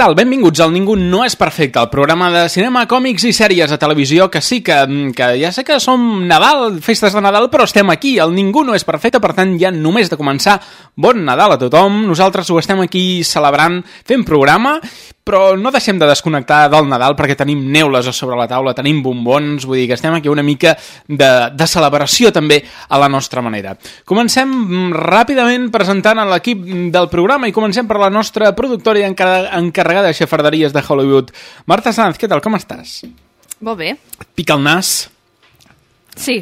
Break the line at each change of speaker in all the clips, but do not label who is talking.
Tal? Benvinguts al Ningú no és perfecte, el programa de cinema, còmics i sèries a televisió, que sí, que, que ja sé que som Nadal, festes de Nadal, però estem aquí, el Ningú no és perfecte, per tant ja només de començar, bon Nadal a tothom, nosaltres ho estem aquí celebrant, fent programa, però no deixem de desconnectar del Nadal perquè tenim neules a sobre la taula, tenim bombons, vull dir que estem aquí una mica de, de celebració també a la nostra manera. Comencem mm, ràpidament presentant a l'equip del programa i comencem per la nostra productora i encarregada de xafarderies de Hollywood. Marta Sanz, què tal, com estàs?
Molt bé.
Et pica el nas?
Sí.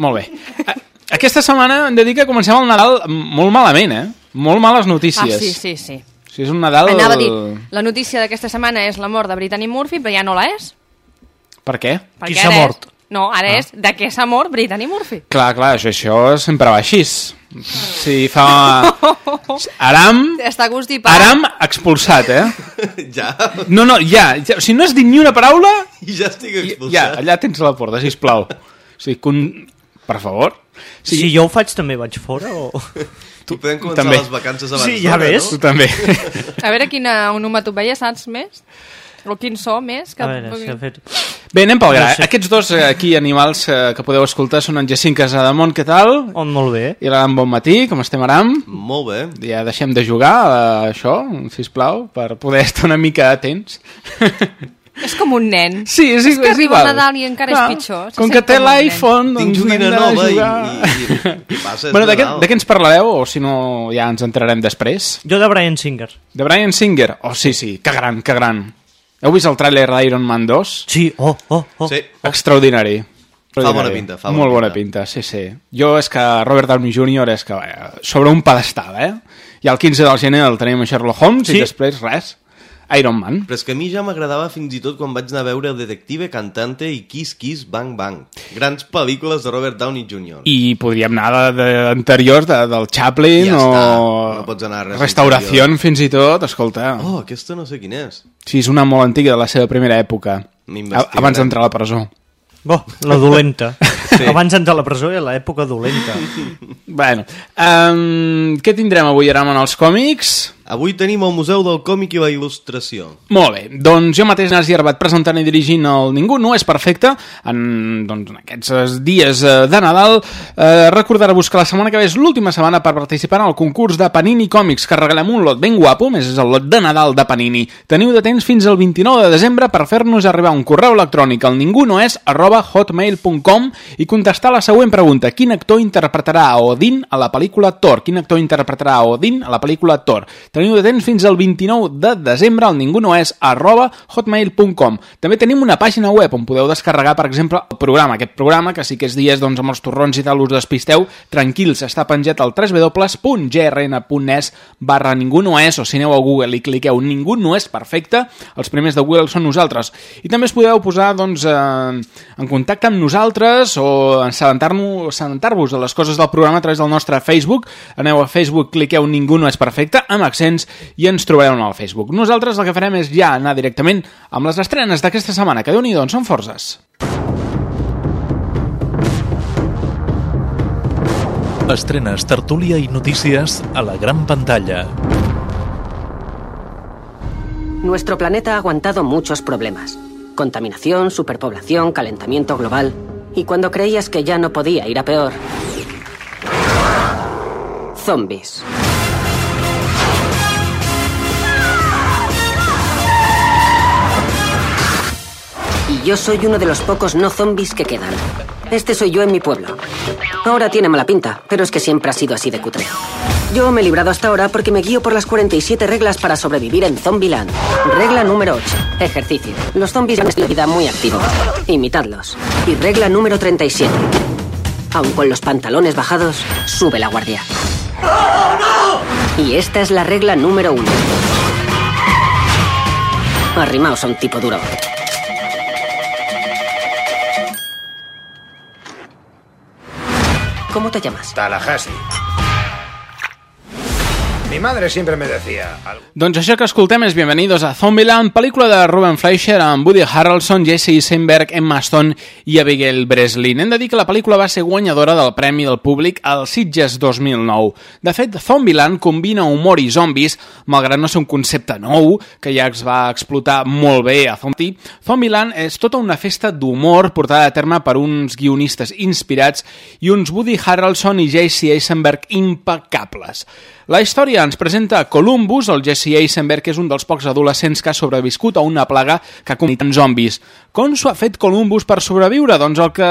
Molt bé. Aquesta setmana hem de dir que comencem el Nadal molt malament, eh? Molt males notícies.
Ah, sí, sí, sí.
Si és un Nadal...
Anava a dir, la notícia d'aquesta setmana és la mort de Brittany Murphy, però ja no la és.
Per què?
Perquè
Qui s'ha
ara és-
mort?
No, ara ah. és de què s'ha mort Brittany Murphy.
Clar, clar, això, això sempre va així. Si fa... Aram...
Està constipat.
Aram expulsat, eh?
Ja,
No, no, ja, ja. O sigui, no has dit ni una paraula...
i ja estic
Ja,
expulsat.
allà tens la porta, sisplau. O sigui, con... per favor.
Si jo ho faig també vaig fora o...
Tu podem començar
També.
les vacances abans
Sí, ja ves.
Tu també.
A veure quina onomatopeia saps més? O quin so més? Que...
A veure, si ha fet...
Bé, anem pel gra.
No sé.
Aquests dos eh, aquí animals eh, que podeu escoltar són en Jacint Casademont, què tal?
Oh, molt bé.
I l'Aram Bon Matí, com estem, Aram?
Molt bé.
Ja deixem de jugar a això, sisplau, per poder estar una mica atents.
És com un nen.
Sí, és,
És que
és
arriba
igual.
Nadal i encara és pitjor. Se
Com que té l'iPhone,
Tinc
doncs hem de
nova i,
jugar.
i, i és
Bueno, de què, de què ens parlareu? O si no, ja ens entrarem després.
Jo de Brian Singer.
De Brian Singer? Oh, sí, sí, que gran, que gran. Heu vist el tràiler d'Iron Man 2?
Sí, oh, oh, oh.
Sí.
Extraordinari.
Fa bona pinta, fa bona
Molt bona
pinta.
pinta, sí, sí. Jo és que Robert Downey Jr. és que, vaja, sobre un pedestal, eh? I el 15 del gener el tenim a Sherlock Holmes
Sí.
i després res. Iron Man.
Però és que a mi ja m'agradava fins i tot quan vaig anar a veure Detective Cantante i Kiss Kiss Bang Bang. Grans pel·lícules de Robert Downey Jr.
I podríem anar de- d'anteriors, de, del Chaplin
Ja
o...
està, no pots anar a res
Restauració fins i tot, escolta.
Oh, aquesta no sé quina és.
Sí, és una molt antiga de la seva primera època. Abans d'entrar a la presó.
Oh, la dolenta. sí. Abans d'entrar a la presó era l'època dolenta.
Bueno, um, què tindrem avui, Aram, en els còmics?
Avui tenim el Museu del Còmic i la Il·lustració.
Molt bé, doncs jo mateix, Nasi Arbat, presentant i dirigint el Ningú no és perfecte en, doncs, en aquests eh, dies eh, de Nadal. Eh, Recordar-vos que la setmana que ve és l'última setmana per participar en el concurs de Panini Còmics, que regalem un lot ben guapo, més és el lot de Nadal de Panini. Teniu de temps fins al 29 de desembre per fer-nos arribar un correu electrònic al ningunoes arroba hotmail.com i contestar la següent pregunta. Quin actor interpretarà a Odin a la pel·lícula Thor? Quin actor interpretarà a Odin a la pel·lícula Thor? Teniu de temps fins al 29 de desembre al ningunoes arroba hotmail.com. També tenim una pàgina web on podeu descarregar, per exemple, el programa. Aquest programa, que sí que és dies doncs, amb els torrons i tal, us despisteu, tranquils, està penjat al www.grn.es barra ningunoes o si aneu a Google i cliqueu Ningú no és perfecte, els primers de Google són nosaltres. I també us podeu posar doncs, eh, en contacte amb nosaltres o assabentar-vos de les coses del programa a través del nostre Facebook. Aneu a Facebook, cliqueu Ningú no és perfecte, amb accents, i ens trobareu al Facebook. Nosaltres el que farem és ja anar directament amb les estrenes d'aquesta setmana, que déu nhi són forces.
Estrenes, tertúlia i notícies a la gran pantalla.
Nuestro planeta ha aguantado muchos problemas. Contaminación, superpoblación, calentamiento global. Y cuando creías que ya no podía ir a peor... Zombies. Y yo soy uno de los pocos no zombies que quedan. Este soy yo en mi pueblo. Ahora tiene mala pinta, pero es que siempre ha sido así de cutre. Yo me he librado hasta ahora porque me guío por las 47 reglas para sobrevivir en Zombieland. Regla número 8. Ejercicio. Los zombies han estilo vida muy activo. Imitadlos. Y regla número 37. Aun con los pantalones bajados, sube la guardia. Y esta es la regla número 1. Arrimaos a un tipo duro. ¿Cómo te llamas?
Tallahassee. Mi madre siempre me decía... "Al-
Doncs això que escoltem és Bienvenidos a Zombieland, pel·lícula de Ruben Fleischer amb Woody Harrelson, Jesse Eisenberg, Emma Stone i Abigail Breslin. Hem de dir que la pel·lícula va ser guanyadora del Premi del Públic al Sitges 2009. De fet, Zombieland combina humor i zombis, malgrat no ser un concepte nou, que ja es va explotar molt bé a Zombie. Zombieland és tota una festa d'humor portada a terme per uns guionistes inspirats i uns Woody Harrelson i Jesse Eisenberg impecables. La història ens presenta Columbus, el Jesse Eisenberg, que és un dels pocs adolescents que ha sobreviscut a una plaga que ha zombis. Com s'ho ha fet Columbus per sobreviure? Doncs el que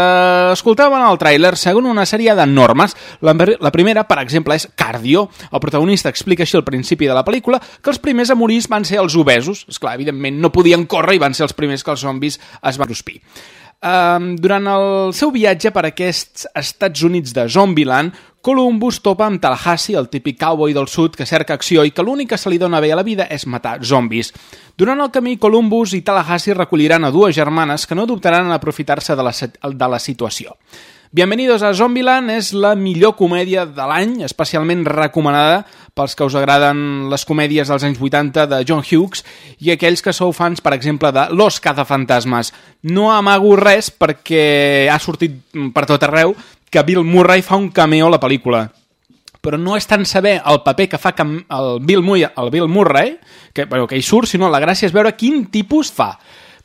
escoltàvem al tràiler, segons una sèrie de normes. La, la primera, per exemple, és cardio. El protagonista explica així al principi de la pel·lícula que els primers a morir van ser els obesos. És clar, evidentment, no podien córrer i van ser els primers que els zombis es van cruspir. Um, durant el seu viatge per aquests Estats Units de Zombieland, Columbus topa amb Tallahassee, el típic cowboy del sud que cerca acció i que l'únic que se li dona bé a la vida és matar zombis. Durant el camí, Columbus i Tallahassee recolliran a dues germanes que no dubtaran en aprofitar-se de, la, de la situació. Bienvenidos a Zombieland és la millor comèdia de l'any, especialment recomanada pels que us agraden les comèdies dels anys 80 de John Hughes i aquells que sou fans, per exemple, de Los cazafantasmes. No amago res perquè ha sortit per tot arreu que Bill Murray fa un cameo a la pel·lícula però no és tant saber el paper que fa el Bill, Murray, el Bill Murray, que, bueno, que hi surt, sinó la gràcia és veure quin tipus fa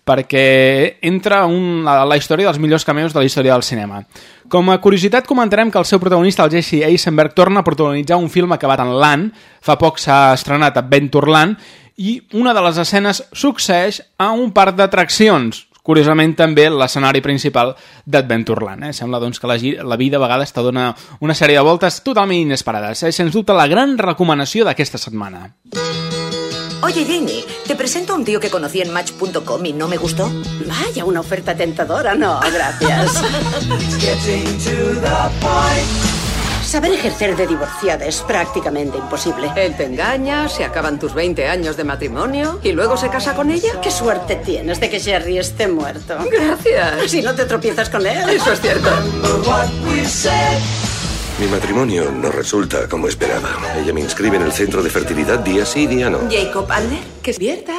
perquè entra un, a la història dels millors cameos de la història del cinema. Com a curiositat comentarem que el seu protagonista, el Jesse Eisenberg, torna a protagonitzar un film acabat en l'an, fa poc s'ha estrenat Adventureland, i una de les escenes succeeix a un parc d'atraccions, curiosament també l'escenari principal d'Adventureland. Eh? Sembla doncs, que la, la vida a vegades te dona una sèrie de voltes totalment inesperades. Eh? Sens dubte la gran recomanació d'aquesta setmana.
Oye, Jamie, te presento a un tío que conocí en Match.com y no me gustó.
Vaya, una oferta tentadora. No, gracias. Saber ejercer de divorciada es prácticamente imposible.
Él te engaña, se acaban tus 20 años de matrimonio y luego se casa con ella.
¿Qué suerte tienes de que Jerry esté muerto?
Gracias.
Si no te tropiezas con él.
Eso es cierto.
Mi matrimonio no resulta como esperaba. Ella me inscribe en el centro de fertilidad día sí, día no.
Jacob Adler, que es Vierta.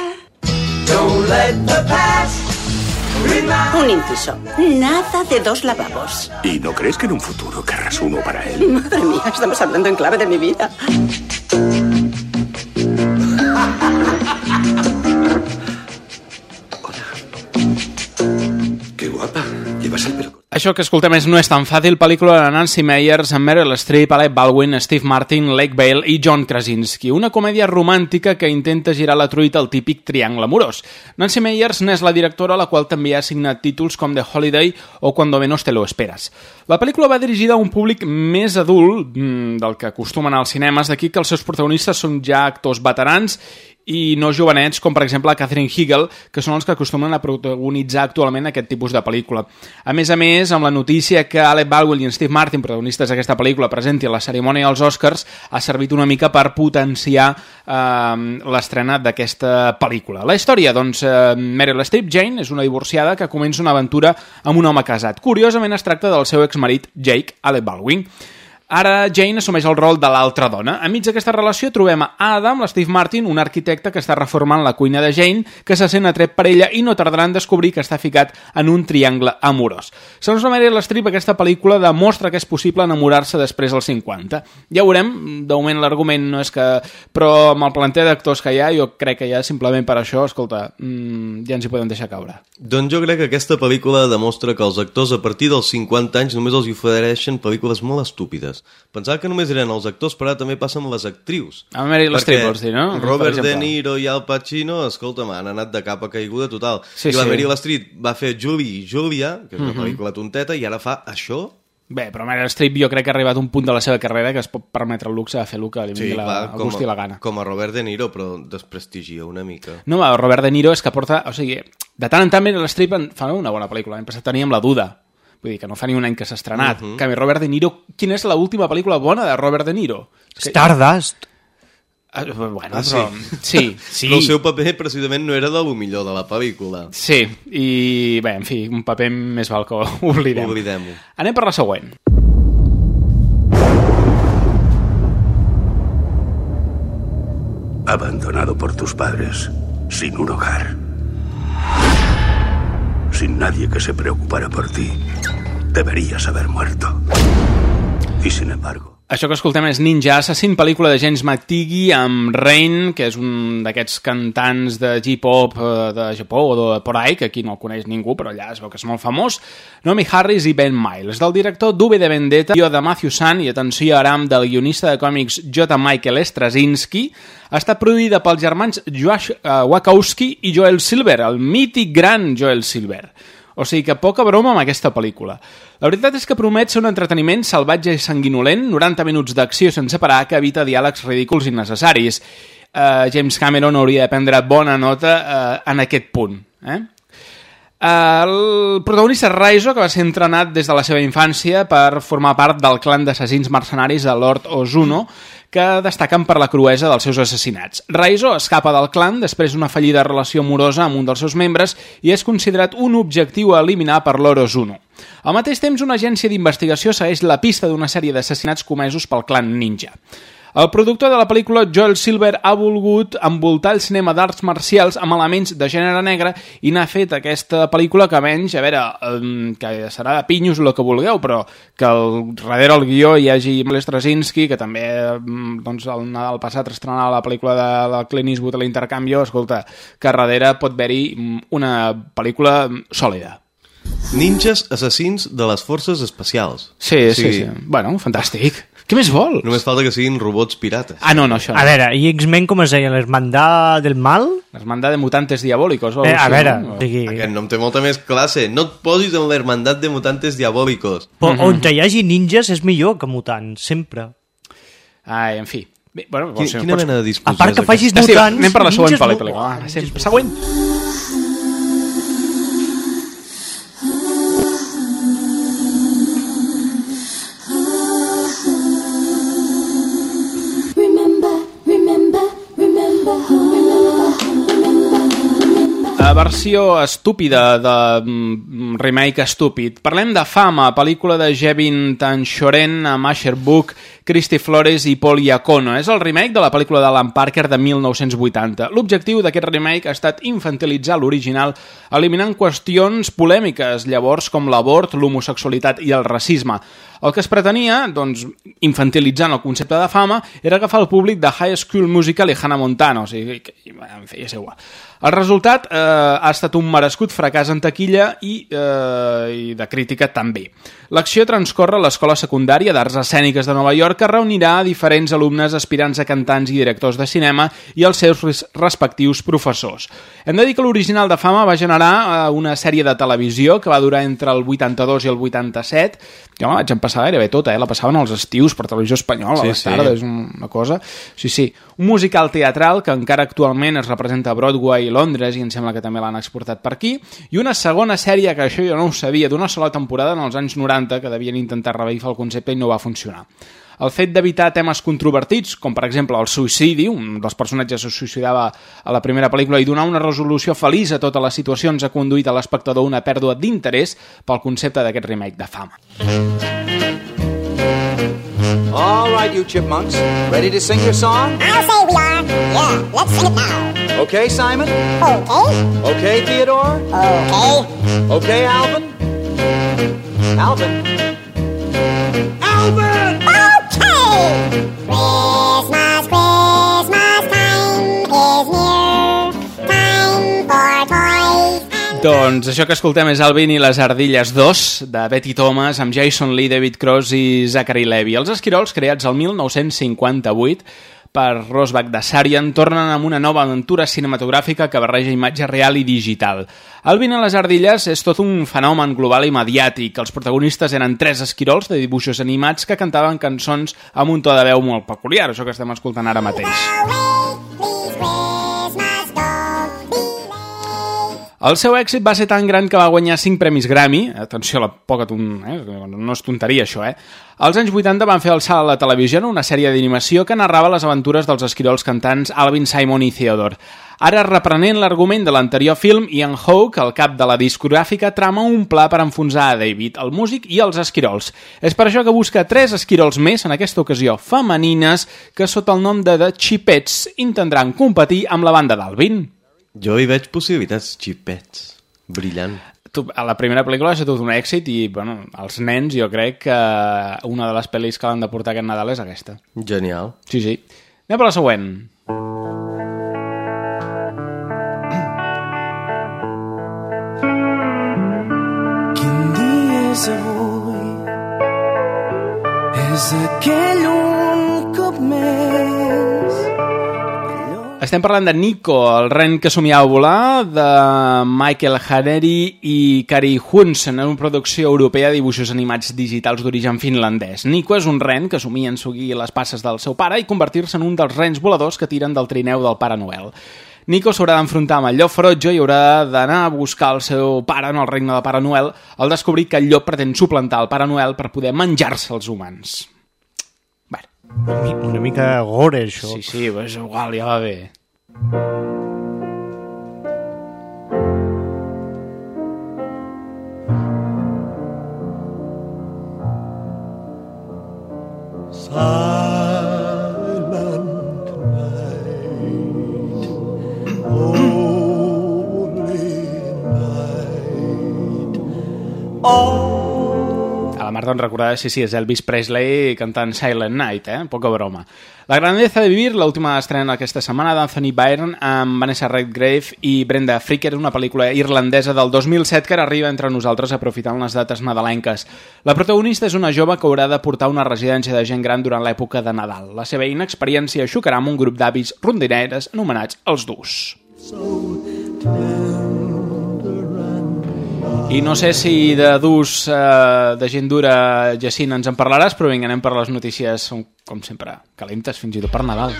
Un inciso. Nada de dos lavabos.
¿Y no crees que en un futuro querrás uno para él?
Madre mía, estamos hablando en clave de mi vida.
Qué guapa. Llevas el pelo.
Això que escoltem és No és tan fàcil, pel·lícula de Nancy Meyers amb Meryl Streep, Alec Baldwin, Steve Martin, Lake Bale i John Krasinski. Una comèdia romàntica que intenta girar la truita al típic triangle amorós. Nancy Meyers n'és la directora, la qual també ha signat títols com The Holiday o Cuando menos te lo esperas. La pel·lícula va dirigida a un públic més adult mm, del que acostumen als cinemes, d'aquí que els seus protagonistes són ja actors veterans i no jovenets, com per exemple Catherine Hegel, que són els que acostumen a protagonitzar actualment aquest tipus de pel·lícula. A més a més, amb la notícia que Alec Baldwin i Steve Martin, protagonistes d'aquesta pel·lícula, presentin la cerimònia dels Oscars, ha servit una mica per potenciar eh, l'estrena d'aquesta pel·lícula. La història, doncs, eh, Meryl Streep, Jane, és una divorciada que comença una aventura amb un home casat. Curiosament es tracta del seu exmarit, Jake, Alec Baldwin. Ara Jane assumeix el rol de l'altra dona. Enmig d'aquesta relació trobem a Adam, l'Steve Martin, un arquitecte que està reformant la cuina de Jane, que se sent atret per ella i no tardarà en descobrir que està ficat en un triangle amorós. Segons la Meryl Streep, aquesta pel·lícula demostra que és possible enamorar-se després dels 50. Ja veurem, de moment l'argument no és que... Però amb el planter d'actors que hi ha, jo crec que ja simplement per això, escolta, mmm, ja ens hi podem deixar caure.
Doncs jo crec que aquesta pel·lícula demostra que els actors a partir dels 50 anys només els ofereixen pel·lícules molt estúpides. Pensava que només eren els actors, però també passa amb les actrius.
A Meryl Streep, vols dir, no?
Robert. De Niro i Al Pacino, escolta'm, han anat de capa caiguda total.
Sí,
I la
sí.
Meryl Streep va fer Julie i Julia, que és una
Mhm.
pel·lícula tonteta, i ara fa això?
Bé, però Meryl Streep jo crec que ha arribat a un punt de la seva carrera que es pot permetre el luxe de fer el que li
Sí,
vingui la,
clar,
el gust i la gana.
a, com a Robert De Niro, però desprestigia una mica.
No, el Robert De Niro és que porta... O sigui, de tant en tant Meryl Streep en fa una bona pel·lícula. L'any passat teníem La Duda. Vull dir que no fa ni un any que s'ha estrenat. Uh. -huh. Canvi, Robert De Niro... Quina és l'última pel·lícula bona de Robert De Niro?
Stardust.
Ah, bueno,
Ah,
però... Sí, sí.
Però el seu paper precisament no era de lo millor de la pel·lícula.
Sí, i bé, en fi, un paper més val que oblidem.
Oblidem-ho.
Anem per la següent.
Abandonado por tus padres, sin un hogar. Sin nadie que se preocupara por ti. Deberías haber muerto. Y sin embargo,
Això que escoltem és Ninja Assassin, pel·lícula de James McTeague amb Rain, que és un d'aquests cantants de J-pop eh, de Japó o de por ahí, que aquí no el coneix ningú, però allà es veu que és molt famós, Nomi Harris i Ben Miles, del director d'Uve de Vendetta, guió de Matthew Sun i atenció aram del guionista de còmics J. Michael Straczynski, estat produïda pels germans Josh uh, Wachowski i Joel Silver, el mític gran Joel Silver. O sigui que poca broma amb aquesta pel·lícula. La veritat és que promet ser un entreteniment salvatge i sanguinolent, 90 minuts d'acció sense parar que evita diàlegs ridículs innecessaris. Uh, James Cameron hauria de prendre bona nota uh, en aquest punt. Eh? El protagonista Raizo, que va ser entrenat des de la seva infància per formar part del clan d'assassins mercenaris de Lord Ozuno, que destaquen per la cruesa dels seus assassinats. Raizo escapa del clan després d'una fallida relació amorosa amb un dels seus membres i és considerat un objectiu a eliminar per Lord Ozuno. Al mateix temps, una agència d'investigació segueix la pista d'una sèrie d'assassinats comesos pel clan ninja. El productor de la pel·lícula, Joel Silver, ha volgut envoltar el cinema d'arts marcials amb elements de gènere negre i n'ha fet aquesta pel·lícula que menys, a veure, que serà de pinyos el que vulgueu, però que el, darrere el guió hi hagi Miles Straczynski, que també doncs, el Nadal passat estrenava la pel·lícula de, de Clint Eastwood a l'intercanvio, escolta, que darrere pot haver-hi una pel·lícula sòlida.
Ninjas assassins de les forces especials.
Sí, sí, sí. Bueno, fantàstic. Què més vol?
Només falta que siguin robots pirates.
Ah, no, no, això no.
A veure, i X-Men com es deia? L'Hermandad del Mal?
L'Hermandad de Mutantes Diabólicos. o
Eh, a veure,
no?
o sigui,
Aquest nom té molta més classe. No et posis en l'hermandat de mutantes diabòlicos.
però on hi hagi ninjas és millor que mutants, sempre.
Ai, en fi. Bé, bueno,
Quina,
si
quina
pots-
mena de discussió
A part que facis mutants...
anem per la següent
ninjas
pel·lícula. Següent. Versió estúpida de mm, remake estúpid. Parlem de Fama, pel·lícula de Jevin Tanchoren amb Asher Book, Christy Flores i Paul Iacono. És el remake de la pel·lícula d'Alan Parker de 1980. L'objectiu d'aquest remake ha estat infantilitzar l'original, eliminant qüestions polèmiques, llavors com l'abort, l'homosexualitat i el racisme. El que es pretenia, doncs, infantilitzant el concepte de fama, era agafar el públic de High School Musical i Hannah Montana, o sigui, que, en fi, és igual. El resultat eh, ha estat un merescut fracàs en taquilla i, eh, i de crítica també. L'acció transcorre a l'escola secundària d'arts escèniques de Nova York que reunirà a diferents alumnes aspirants a cantants i directors de cinema i els seus res- respectius professors. Hem de dir que l'original de Fama va generar eh, una sèrie de televisió que va durar entre el 82 i el 87. Jo me la vaig empassar gairebé tota, eh? la passaven als estius per televisió espanyola,
Sí,
a les
sí.
tardes, una cosa... Sí, sí. Un musical teatral que encara actualment es representa a Broadway i Londres i em sembla que també l'han exportat per aquí. I una segona sèrie, que això jo no ho sabia, d'una sola temporada en els anys 90 que devien intentar revifar el concepte i no va funcionar. El fet d'evitar temes controvertits, com per exemple el suïcidi, un dels personatges es suïcidava a la primera pel·lícula, i donar una resolució feliç a totes les situacions ha conduït a l'espectador una pèrdua d'interès pel concepte d'aquest remake de fama.
All right, you chipmunks. Ready to sing your song?
I'll say we are. Yeah, let's sing it now.
Okay, Simon?
Okay.
Okay, Theodore?
Okay.
Okay, Alvin? Alvin? Alvin!
Doncs això que escoltem és Alvin i les Ardilles 2, de Betty Thomas, amb Jason Lee, David Cross i Zachary Levy. Els esquirols, creats el 1958 per Ross Bagdasarian, tornen amb una nova aventura cinematogràfica que barreja imatge real i digital. Alvin a les ardilles és tot un fenomen global i mediàtic. Els protagonistes eren tres esquirols de dibuixos animats que cantaven cançons amb un to de veu molt peculiar, això que estem escoltant ara mateix. El seu èxit va ser tan gran que va guanyar 5 premis Grammy. Atenció a la poca ton... eh? no és tonteria això, eh? Als anys 80 van fer el salt a la televisió una sèrie d'animació que narrava les aventures dels esquirols cantants Alvin, Simon i Theodore. Ara, reprenent l'argument de l'anterior film, Ian Hawke, el cap de la discogràfica, trama un pla per enfonsar a David, el músic i els esquirols. És per això que busca tres esquirols més, en aquesta ocasió femenines, que sota el nom de The Chipettes intentaran competir amb la banda d'Alvin.
Jo hi veig possibilitats, xipets. Brillant.
Tu, a la primera pel·lícula ha estat tot un èxit i, bueno, els nens jo crec que una de les pel·lis que l'han de portar aquest Nadal és aquesta.
Genial.
Sí, sí. Anem per la següent.
Quin dia és avui? És aquell un
Estem parlant de Nico, el ren que somiava volar, de Michael Hareri i Kari Hunsen, en una producció europea de dibuixos animats digitals d'origen finlandès. Nico és un ren que somia en seguir les passes del seu pare i convertir-se en un dels rens voladors que tiren del trineu del Pare Noel. Nico s'haurà d'enfrontar amb el llop ferotge i haurà d'anar a buscar el seu pare en el regne del Pare Noel al descobrir que el llop pretén suplantar el Pare Noel per poder menjar-se els humans.
Una, mi- una mica gore, això.
Sí, sí, però és igual, ja va bé. A en recordava, sí, sí, és Elvis Presley cantant Silent Night, eh? Poca broma. La grandeza de vivir, l'última estrena aquesta setmana d'Anthony Byrne amb Vanessa Redgrave i Brenda Fricker, una pel·lícula irlandesa del 2007 que arriba entre nosaltres aprofitant les dates nadalenques. La protagonista és una jove que haurà de portar una residència de gent gran durant l'època de Nadal. La seva inexperiència xocarà amb un grup d'avis rondineres anomenats els Durs. I no sé si de durs eh, de gent dura, Jacint, ens en parlaràs, però vinga, anem per les notícies, com, sempre, calentes, fins i tot per Nadal.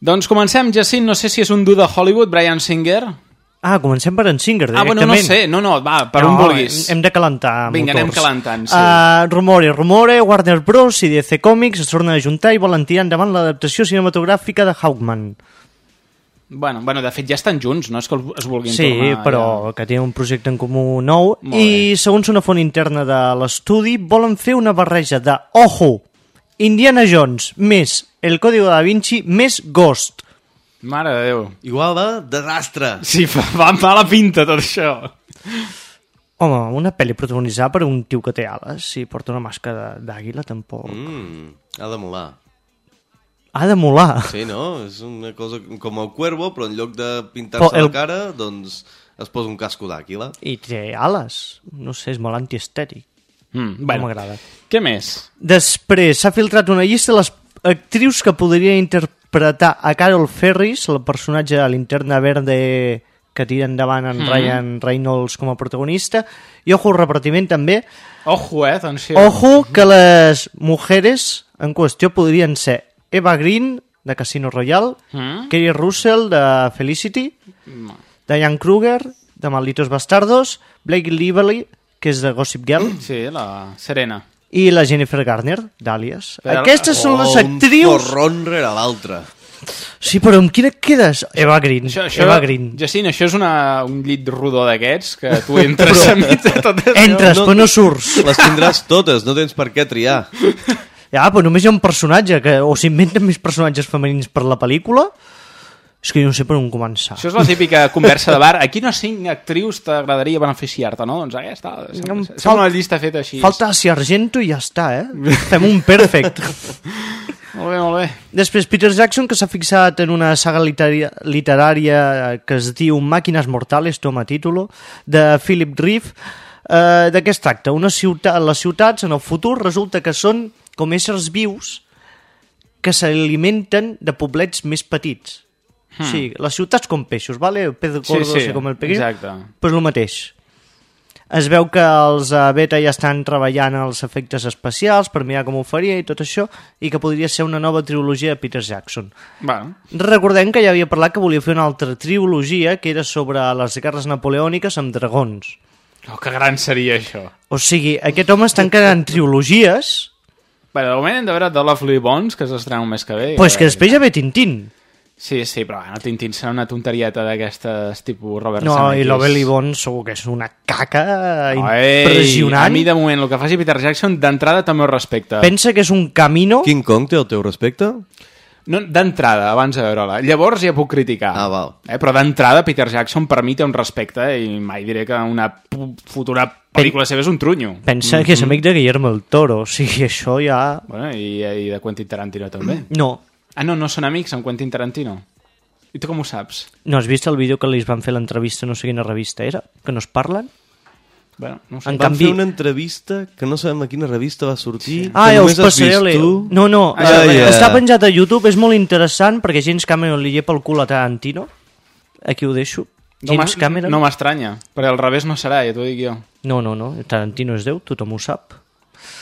Doncs comencem, Jacint, no sé si és un dur de Hollywood, Brian Singer.
Ah, comencem per en Singer,
Ah,
directament.
bueno, no sé, no, no, va, per
no,
on vulguis.
Hem, de calentar
Vinga, anem
motors.
calentant, sí.
Uh, rumore, rumore, Warner Bros. i DC Comics es tornen a juntar i volen tirar endavant l'adaptació cinematogràfica de Hawkman.
Bueno, bueno, de fet ja estan junts, no és que es vulguin
Sí,
tornar...
però que tenen un projecte en comú nou
Molt
i, segons una font interna de l'estudi, volen fer una barreja de, ojo, Indiana Jones més El Código da Vinci més Ghost.
Mare de Déu.
Igual de desastre.
Sí, fa, fa mala pinta tot això.
Home, una pel·li protagonitzada per un tio que té ales i porta una màscara d'àguila, tampoc.
Mm, ha de molar.
Ha de molar.
Sí, no? És una cosa com el cuervo, però en lloc de pintar-se
el-
la cara, doncs es posa un casco d'àquila.
I té ales. No sé, és molt antiestètic.
Mm,
bueno. No m'agrada.
Què més?
Després, s'ha filtrat una llista de les actrius que podrien interpretar a Carol Ferris, el personatge de Linterna Verde que tira endavant en
Mhm.
Ryan Reynolds com a protagonista. I ojo, el repartiment també.
Ojo, eh, atenció.
Ojo que les mujeres en qüestió podrien ser Eva Green, de Casino Royale,
Mm.
Kerry Russell, de Felicity, Diane Kruger, de Malditos Bastardos, Blake Lively, que és de Gossip Girl,
Sí, la Serena.
I la Jennifer Garner, d'Àlies.
Però-
Aquestes són les actrius...
Un forrón rere l'altre.
Sí, però amb quina quedes? Eva Green.
Això, això,
Eva Green.
Jacint, això és una, un llit rodó d'aquests que tu entres a mig de tot això.
Entres, però no surts.
Les tindràs totes, no tens per què triar.
Ja, però només hi ha un personatge, que o s'inventen més personatges femenins per la pel·lícula, és que jo no sé per on començar.
Això és la típica conversa de bar. A quines cinc actrius t'agradaria beneficiar-te, no? Doncs aquesta. Sembla,
Fal-
sembla una llista feta així.
Falta Argento i ja està, eh? Fem un perfect.
Molt bé, molt bé.
Després, Peter Jackson, que s'ha fixat en una saga literària, literària que es diu Màquines Mortales, toma título, de Philip Reeve, Uh, de què es tracta? Una ciutat, les ciutats en el futur resulta que són com éssers vius que s'alimenten de poblets més petits.
Hmm.
Sí, les ciutats com peixos, vale? El pez
Sí,
gordo,
sí,
sí, com el pequeño.
exacte.
Pues el mateix. Es veu que els uh, Beta ja estan treballant els efectes especials per mirar com ho faria i tot això, i que podria ser una nova trilogia de Peter Jackson.
Bueno,
Recordem que ja havia parlat que volia fer una altra trilogia que era sobre les guerres napoleòniques amb dragons.
oh, que gran seria això.
O sigui, aquest home està encarant trilogies,
Bé, de moment hem de veure The Lovely Bones, que s'estrena un mes que ve.
pues que després ja ve Tintín.
Sí, sí, però bueno, Tintín serà una tonterieta d'aquestes tipus Robert
No, i
Zemeckis.
l'Obel Bones segur que és una caca
Ei,
impressionant.
A mi, de moment, el que faci Peter Jackson, d'entrada també ho respecte.
Pensa que és un camino...
King Kong té el teu respecte?
No, d'entrada, abans de veure-la. Llavors ja puc criticar.
Ah, val.
Eh, però d'entrada, Peter Jackson per mi té un respecte i mai diré que una futura pel·lícula seva és un trunyo.
Pensa que és amic de Guillermo el Toro, o sigui, això ja...
Bueno, i, i de Quentin Tarantino també.
No,
Ah, no, no són amics amb Quentin Tarantino. I tu com ho saps?
no has vist el vídeo que li van fer l'entrevista, no sé quina revista era, que no es parlen?
Bueno, no sé.
En
Van
canvi-
fer una entrevista que no sabem a quina revista va sortir.
Ah,
que
els
només has vist
passaré...
tu.
No, no,
Ah,
ah,
ja.
està penjat a YouTube, és molt interessant perquè James Cameron li llepa el cul a Tarantino. Aquí ho deixo.
No
James Cameron...
No m'estranya, perquè al revés no serà, ja t'ho dic jo.
No, no, no, Tarantino és Déu, tothom ho sap.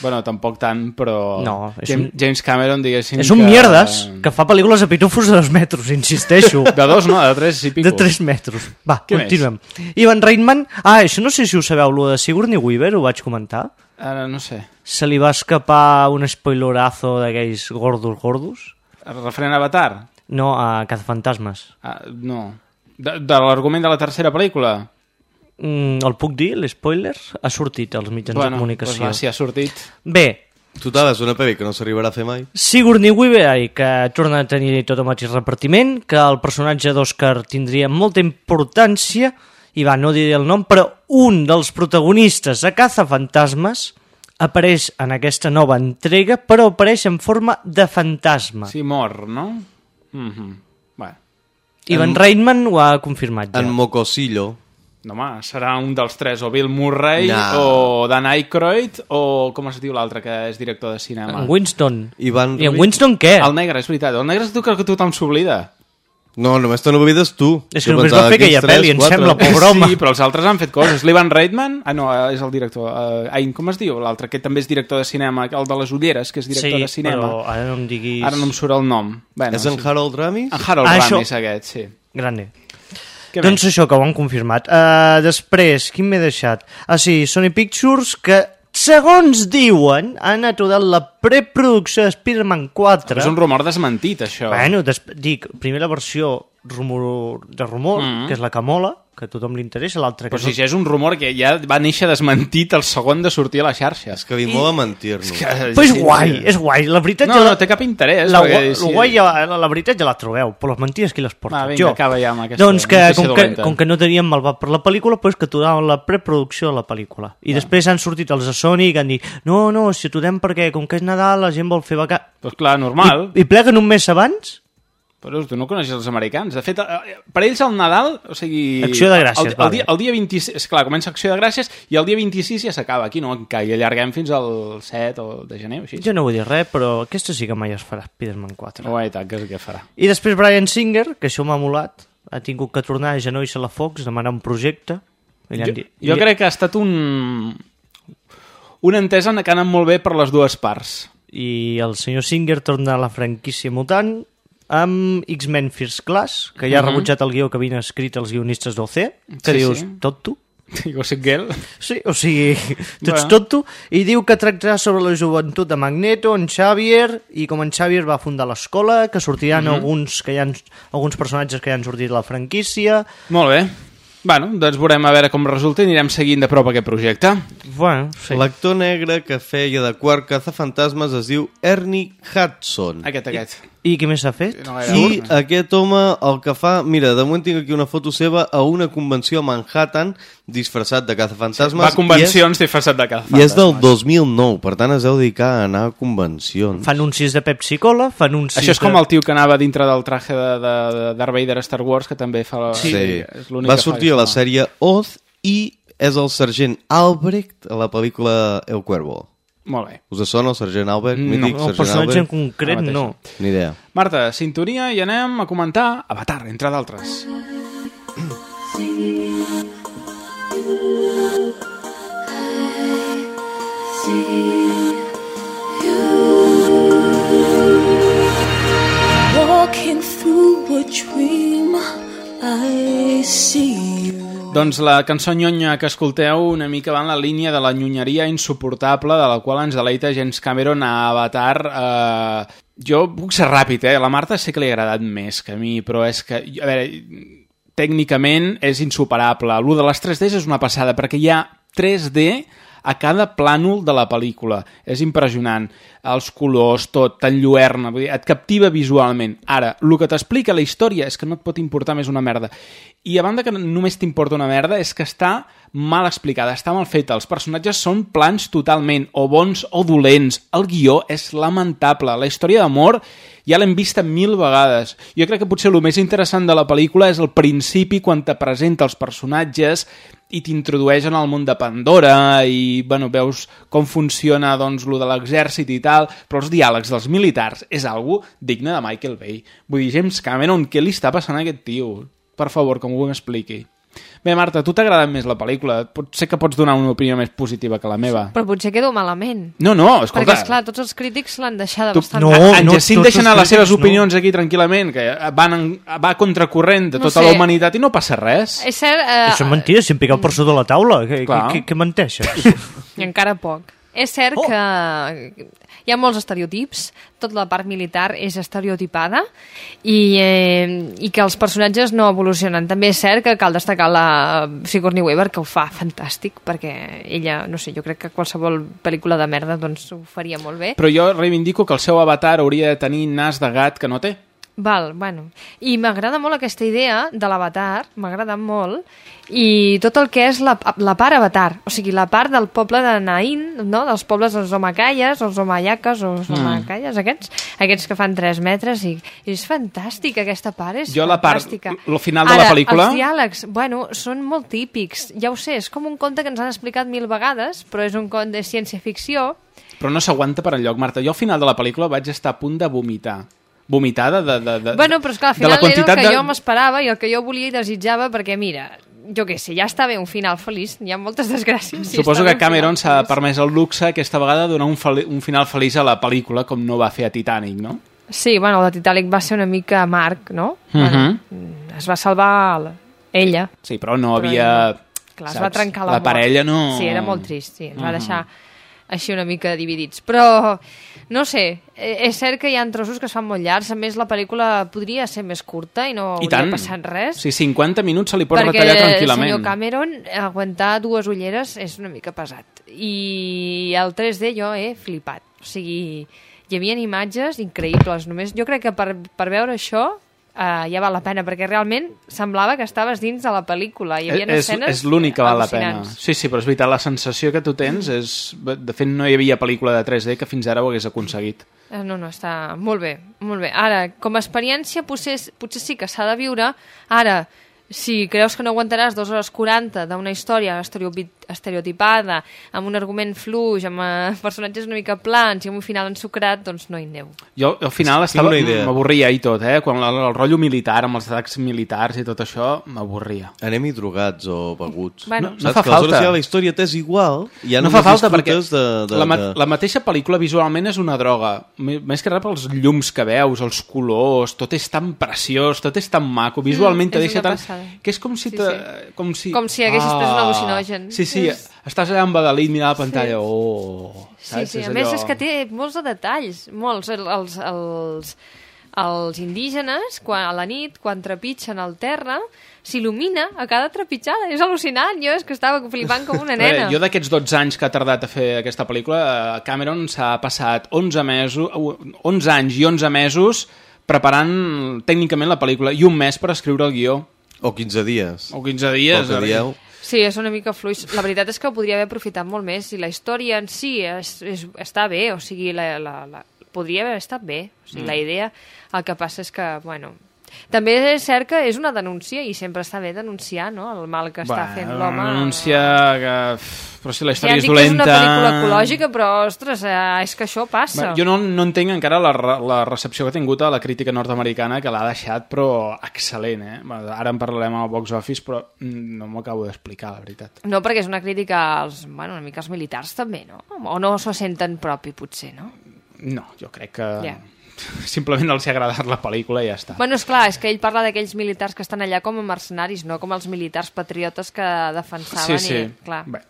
Bueno, tampoc tant, però...
No, és
James,
un-
James Cameron, diguéssim
És un
que...
mierdes que fa pel·lícules a pitufos de dos metres, insisteixo.
De dos, no, de tres i pico.
De 3 metres. Va,
Què
continuem. Ivan Reitman... Ah, això no sé si ho sabeu, lo de Sigourney Weaver, ho vaig comentar.
Ara no sé.
Se li va escapar un spoilorazo d'aquells gordos gordos.
Referent a Avatar?
No, a Cazafantasmes.
Ah, no. De, de l'argument de la tercera pel·lícula?
Mm, el puc dir, l'espoiler? Ha sortit als mitjans de comunicació.
Doncs va, si ha sortit.
Bé,
Total, és una pel·li que no s'arribarà a fer mai.
Sigourney Weaver, ai, que torna a tenir tot el mateix repartiment, que el personatge d'Oscar tindria molta importància, i va, no diré el nom, però un dels protagonistes de Cazafantasmes apareix en aquesta nova entrega, però apareix en forma de fantasma.
Sí, mor, no? Mm -hmm. Bueno.
Ivan
En-
Reitman ho ha confirmat ja.
En Mocosillo.
No, home, serà un dels tres, o Bill Murray,
No.
o Dan Aykroyd, o com es diu l'altre que és director de cinema?
En Winston.
Ivan
I en. Winston què?
El negre, és veritat. El negre és tu que tothom s'oblida.
No, només te n'oblides tu.
És que
Jo
només va fer
que
aquella pel·li, em sembla, pobre home.
Sí, però els altres han fet coses. L'Ivan Reitman, ah no, és el director. Uh, ai, com es diu? L'altre, que també és director de cinema, el de les ulleres, que és director
sí,
de cinema.
però ara no em diguis...
Ara no em surt el nom. Bueno,
És en
sí.
Harold Ramis?
En Harold
Ah,
ah,
això.
Ramis, aquest, sí.
Grande.
Què
doncs
més?
això, que ho han confirmat. Uh, després, quin m'he deixat? Ah, sí, Sony Pictures, que segons diuen, han aturat la preproducció de Spider-Man 4.
Però és un rumor desmentit, això.
Bueno, des... dic, primera versió rumor... de rumor,
Mm.
que és la que mola, que a tothom li interessa, l'altra que
Però si ja és un rumor que ja va néixer desmentit el segon de sortir a la xarxa.
És que vi molt a mentir-nos.
Però és guai, és guai. La veritat
No,
ja la...
no té cap interès.
La,
perquè
la, guai ja, la, la veritat ja la trobeu, però les mentides qui les porta?
Va, vinga,
jo.
acaba ja amb aquesta
Doncs que com, que,
dolenta.
com que no teníem malvat per la pel·lícula, doncs que aturaven la preproducció de la pel·lícula. I després han sortit els de Sony que han dit no, no, si aturem perquè com que és Nadal la gent vol fer vaca...
Doncs clar, normal.
I, I pleguen un mes abans?
Però tu no coneixes els americans. De fet, eh, per ells el Nadal, o sigui...
Acció de gràcies,
El, el, dia, el dia 26... És clar, comença Acció de Gràcies i el dia 26 ja s'acaba. Aquí no, que hi allarguem fins al 7 o de gener o així.
Jo no vull dir res, però aquesta sí que mai es farà, Spider-Man 4.
Oh, i tant, que és el que farà.
I després Brian Singer, que això m'ha molat, ha tingut que tornar a genolls a la Fox, demanar un projecte. I
Jo,
dit-
jo crec que ha estat un... una entesa que ha anat molt bé per les dues parts.
i el senyor Singer torna a la franquícia mutant amb X-Men First Class, que ja ha
Mhm.
rebutjat el guió que havien escrit els guionistes d'OC, que
Sí,
dius,
sí.
tot tu?
Gossip Girl.
Sí, o sigui, tu ets
Bueno.
tot tu, i diu que tractarà sobre la joventut de Magneto, en Xavier, i com en Xavier va fundar l'escola, que sortiran
Mhm.
alguns, que ha, alguns personatges que ja han sortit de la franquícia.
Molt bé. Bueno, doncs veurem a veure com resulta i anirem seguint de prop aquest projecte.
Bueno, sí.
L'actor negre que feia de quart cazafantasmes es diu Ernie Hudson.
Aquest, aquest.
I què més s'ha fet?
No
I aquest home el que fa... Mira, de moment tinc aquí una foto seva a una convenció a Manhattan disfressat de cazafantasmes.
Va a convencions disfressat de cada
I és, I és del 2009, per tant es deu dedicar a anar a convencions.
Fa anuncis de Pepsi-Cola, fa anuncis
Això és com
de...
el tio que anava dintre del traje de, de, de Darth Vader a Star Wars, que també fa...
Sí.
és
Va sortir a la sèrie Oz i és el sergent Albrecht a la pel·lícula El Cuervo.
Molt bé.
Us sona el sergent Albrecht?
No,
mític,
el
personatge en
Albrecht?
concret,
mateixa.
no.
Ni idea.
Marta, sintonia i anem a comentar Avatar, entre d'altres.
Walking through a dream, I see you.
Doncs la cançó nyonya que escolteu una mica va en la línia de la nyonyeria insuportable de la qual ens deleita James Cameron a Avatar. Eh, jo puc ser ràpid, eh? La Marta sé que li ha agradat més que a mi, però és que... A veure, tècnicament és insuperable. Lo de les 3Ds és una passada, perquè hi ha 3D a cada plànol de la pel·lícula. És impressionant. Els colors, tot, t'enlluerna, vull dir, et captiva visualment. Ara, el que t'explica la història és que no et pot importar més una merda. I a banda que només t'importa una merda, és que està mal explicada, està mal feta. Els personatges són plans totalment, o bons o dolents. El guió és lamentable. La història d'amor ja l'hem vista mil vegades. Jo crec que potser el més interessant de la pel·lícula és el principi quan te presenta els personatges i t'introdueix en el món de Pandora i bueno, veus com funciona doncs, lo de l'exèrcit i tal, però els diàlegs dels militars és algo digne de Michael Bay. Vull dir, James Cameron, què li està passant a aquest tio? Per favor, que m'ho expliqui. Bé, Marta, tu t'ha agradat més la pel·lícula. Potser que pots donar una opinió més positiva que la meva.
Però potser quedo malament.
No, no, escolta...
Perquè, esclar, tots els crítics l'han deixada
Tu,
bastant...
no, en
no,
Jacint
tots
deixa anar les seves
no.
opinions aquí tranquil·lament, que van en, va contracorrent de
No
tota
sé.
la humanitat i no passa res.
És cert... Eh,
Això és mentida, si em piqueu per sota la taula. Què menteixes?
I encara poc. És cert oh. que hi ha molts estereotips, tota la part militar és estereotipada i, eh, i que els personatges no evolucionen. També és cert que cal destacar la Sigourney Weaver, que ho fa fantàstic, perquè ella, no sé, jo crec que qualsevol pel·lícula de merda doncs, ho faria molt bé.
Però jo reivindico que el seu avatar hauria de tenir nas de gat que no té.
Val, bueno. I m'agrada molt aquesta idea de l'avatar, m'agrada molt, i tot el que és la, la part avatar, o sigui, la part del poble de Nain, no? dels pobles dels omacaies, els omayaques, o els
Mm.
aquests, aquests que fan 3 metres, i, i és fantàstic, aquesta part és
Jo la part-
fantàstica.
el final de la
Ara,
pel·lícula-
els diàlegs, bueno, són molt típics, ja ho sé, és com un conte que ens han explicat mil vegades, però és un conte de ciència-ficció,
Però no s'aguanta per enlloc, Marta. Jo al final de la pel·lícula vaig estar a punt de vomitar. Vomitada de... de, de
Bueno, però que al
de la
final era el
quantitat
que
de-
jo m'esperava i el que jo volia i desitjava, perquè mira, jo què sé, ja està bé un final feliç, hi ha moltes desgràcies. Si
Suposo que Cameron s'ha permès el luxe aquesta vegada de donar un, un final feliç a la pel·lícula, com no va fer a Titanic, no?
Sí, bueno, el de Titanic va ser una mica amarg, no?
Mhm.
Es va salvar la- ella.
Sí, però no
Però
havia...
ella- Clar, es va
saps?
trencar
La
l'amor.
parella no...
Sí, era molt trist, sí, ens va
Mhm.
deixar així una mica dividits. Però, no sé, eh, és cert que hi ha trossos que es fan molt llargs, a més la pel·lícula podria ser més curta i no
I
hauria
tant.
passat res.
Sí, 50 minuts se li pot
perquè
retallar
el
tranquil·lament.
senyor Cameron aguantar dues ulleres és una mica pesat. I el 3D jo he flipat. O sigui, hi havia imatges increïbles. Només jo crec que per, per veure això uh, ja val la pena, perquè realment semblava que estaves dins de la pel·lícula. Hi havia
és,
escenes
és l'únic que val la pena. Sí, sí, però és veritat, la sensació que tu tens és... De fet, no hi havia pel·lícula de 3D que fins ara ho hagués aconseguit.
Eh, No, no, està molt bé, molt bé. Ara, com a experiència, potser, potser sí que s'ha de viure. Ara, si creus que no aguantaràs 2 hores 40 d'una història estereopi- estereotipada, amb un argument fluix, amb eh, personatges una mica plans i amb un final ensucrat, doncs no hi aneu.
Jo al final
Tinc
estava
una idea.
m'avorria i tot, eh? Quan el, el rotllo militar, amb els atacs militars i tot això, m'avorria.
Anem-hi drogats o beguts.
Bueno.
No
Saps
fa
aleshores
falta.
ja la història t'és igual, ja
no
només
fa falta perquè
de, de,
la, ma
de...
la mateixa pel·lícula visualment és una droga. Més que res pels llums que veus, els colors, tot és tan preciós, tot és tan maco, visualment
Mm,
te deixa tan...
passada.
Que és com si...
Sí,
te...
sí.
Com si,
Com si haguessis pres un al·lucinogen.
Sí, sí,
És-
estàs allà embadalit mirant la pantalla, oh...
Sí,
saps?
sí,
És
a més és que té molts de detalls, molts. El- Els, els, els indígenes, quan, a la nit, quan trepitgen el terra, s'il·lumina a cada trepitjada. És al·lucinant, jo és que estava flipant com una nena.
jo d'aquests 12 anys que ha tardat a fer aquesta pel·lícula, eh, Cameron s'ha passat 11 mesos, 11 anys i 11 mesos preparant tècnicament la pel·lícula i un mes per escriure el guió.
O 15 dies.
O 15 dies.
Pel que
ara.
dieu.
Sí, és una mica fluix. La veritat és que ho podria haver aprofitat molt més i la història en si és, és, està bé, o sigui, la, la, la, podria haver estat bé. O sigui,
Mm.
la idea, el que passa és que, bueno, També és cert que és una denúncia i sempre està bé denunciar no? el mal que està fent l'home.
Denúncia que... Però si la
Ja
història
et
és
dic que és una
dolenta...
pel·lícula ecològica, però, ostres, eh, és que això passa.
Bé, jo no, no entenc encara la, la recepció que ha tingut a la crítica nord-americana, que l'ha deixat, però excel·lent, eh? Bé, Ara en parlarem al box office, però mm, no m'ho acabo d'explicar, la veritat.
No, perquè és una crítica als, bueno, una mica als militars també, no? O no s'ho senten propi, potser, no?
No, jo crec que...
Ja.
Simplement els ha agradat la pel·lícula i ja està.
Bueno, és clar, és que ell parla d'aquells militars que estan allà com a mercenaris, no com els militars patriotes que defensaven
Sí, sí.
i, clar,
Bé.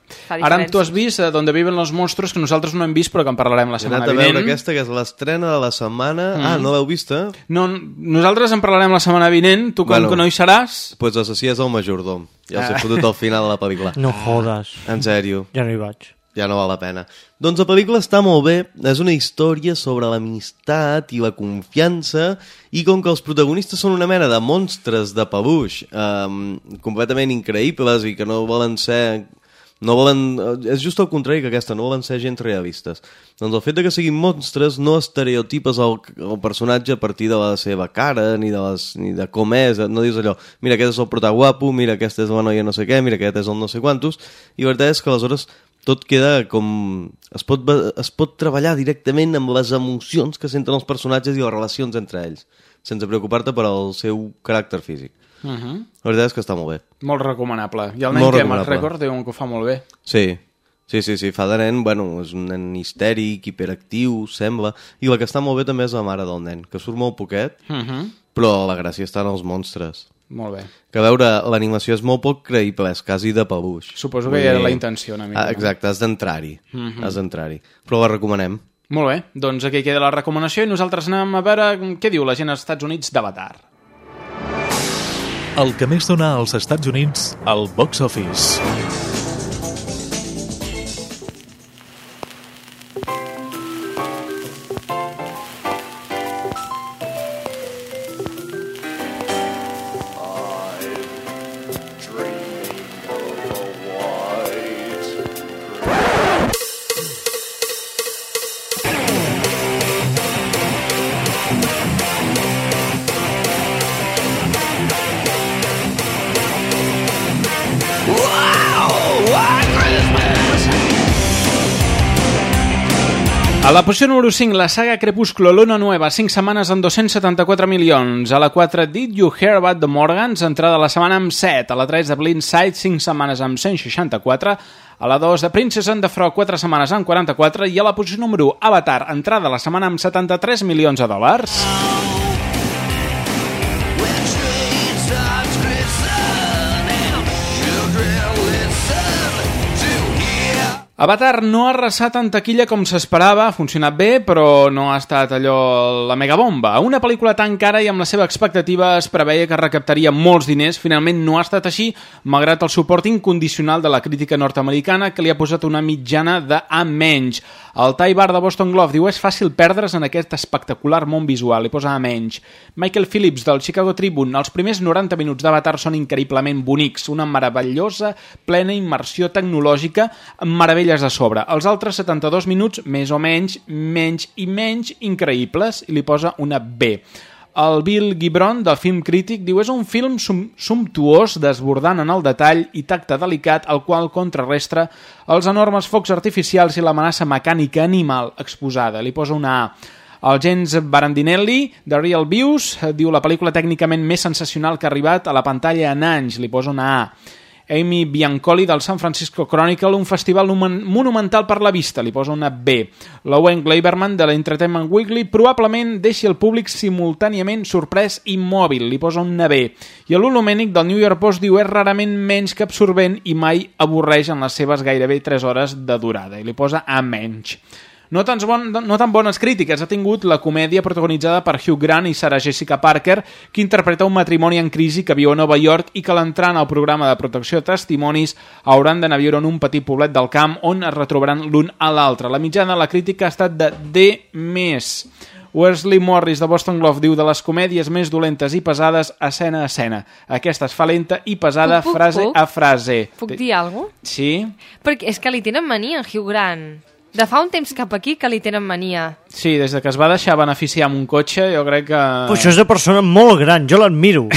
Ara tu has vist eh, Donde viven los monstruos, que nosaltres no hem vist, però que en parlarem la
He
setmana
anat a veure
vinent.
aquesta, que és l'estrena de la setmana...
Mhm.
Ah, no l'heu vista?
No, nosaltres en parlarem la setmana vinent, tu com
Bueno.
que no hi seràs...
Pues assassí és el majordom. Ja els he
Ah.
fotut al final de la pel·lícula.
No jodes.
En sèrio.
Ja no hi vaig.
Ja no val la pena. Doncs la pel·lícula està molt bé, és una història sobre l'amistat i la confiança, i com que els protagonistes són una mena de monstres de peluix um, completament increïbles i que no volen ser... No volen, eh, és just el contrari que aquesta, no volen ser gens realistes. Doncs el fet de que siguin monstres no estereotipes el, el personatge a partir de la seva cara, ni de, les, ni de com és, no dius allò, mira aquest és el prota guapo, mira aquesta és la noia no sé què, mira aquest és el no sé quantos, i la veritat és que aleshores tot queda com... Es pot, es pot treballar directament amb les emocions que senten els personatges i les relacions entre ells, sense preocupar-te per al seu caràcter físic.
Uh -huh.
La veritat és que està molt bé.
Molt recomanable. I el
Molt
nen que
recomanable.
record diuen que ho fa molt bé.
Sí, sí, sí, sí, fa de nen, bueno, és un nen histèric, hiperactiu, sembla, i la que està molt bé també és la mare del nen, que surt molt poquet,
Uh -huh.
però la gràcia està en els monstres.
Molt bé.
Que veure, l'animació és molt poc creïble, és quasi de peluix.
Suposo que hi era la intenció una mica,
Ah,
no?
exacte, has d'entrar-hi,
Mhm.
has d'entrar-hi. Però la recomanem.
Molt bé, doncs aquí queda la recomanació i nosaltres anem a veure què diu la gent als Estats Units d'Avatar.
El que més dona als Estats Units al box office.
A la posició número 5, la saga Crepúsculo Luna Nueva, 5 setmanes amb 274 milions. A la 4, Did You Hear About the Morgans, entrada a la setmana amb 7. A la 3, The Blindside, 5 setmanes amb 164. A la 2, The Princess and the Frog, 4 setmanes amb 44. I a la posició número 1, Avatar, entrada a la setmana amb 73 milions de dòlars. Avatar no ha arrasat en taquilla com s'esperava, ha funcionat bé, però no ha estat allò la megabomba. Una pel·lícula tan cara i amb la seva expectativa es preveia que recaptaria molts diners, finalment no ha estat així, malgrat el suport incondicional de la crítica nord-americana que li ha posat una mitjana de A menys. El Ty Bar de Boston Globe diu és fàcil perdre's en aquest espectacular món visual, li posa A menys. Michael Phillips del Chicago Tribune, els primers 90 minuts d'Avatar són increïblement bonics, una meravellosa, plena immersió tecnològica amb meravelles de sobre. Els altres 72 minuts, més o menys, menys i menys increïbles, i li posa una B. El Bill Gibron, del film crític, diu és un film sum sumptuós, desbordant en el detall i tacte delicat, el qual contrarrestra els enormes focs artificials i l'amenaça mecànica animal exposada. Li posa una A. El James Barandinelli, de Real Views, diu la pel·lícula tècnicament més sensacional que ha arribat a la pantalla en anys. Li posa una A. Amy Biancoli del San Francisco Chronicle, un festival monumen- monumental per la vista, li posa una B. L'Owen Gleiberman de l'Entertainment Weekly probablement deixi el públic simultàniament sorprès i mòbil, li posa una B. I el Lumènic del New York Post diu és rarament menys que absorbent i mai avorreix en les seves gairebé 3 hores de durada, i li posa A menys. No tan, bon, no tan bones crítiques ha tingut la comèdia protagonitzada per Hugh Grant i Sarah Jessica Parker, que interpreta un matrimoni en crisi que viu a Nova York i que l'entrant al programa de protecció de testimonis hauran d'anar a viure en un petit poblet del camp on es retrobaran l'un a l'altre. La mitjana de la crítica ha estat de D+. Wesley Morris de Boston Globe diu de les comèdies més dolentes i pesades escena a escena. Aquesta es fa lenta i pesada
Puc, puc,
frase
puc?
a frase.
Puc dir alguna cosa?
Sí?
Perquè és que li tenen mania en Hugh Grant. De fa un temps cap aquí que li tenen mania.
Sí, des de que es va deixar beneficiar amb un cotxe, jo crec que...
Però això és de persona molt gran, jo l'admiro.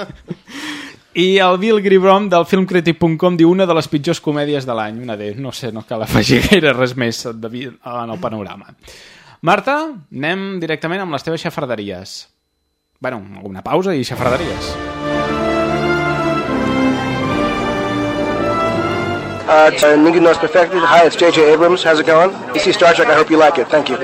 I el Bill Gribrom del filmcritic.com diu una de les pitjors comèdies de l'any. Una de, no sé, no cal afegir gaire res més en el panorama. Marta, anem directament amb les teves xafarderies. bueno, una pausa i xafarderies.
Uh, it's, uh, Ningu knows perfectly. Hi, it's J.J. Abrams. How's it going? You see Star Trek. I hope you like it. Thank you.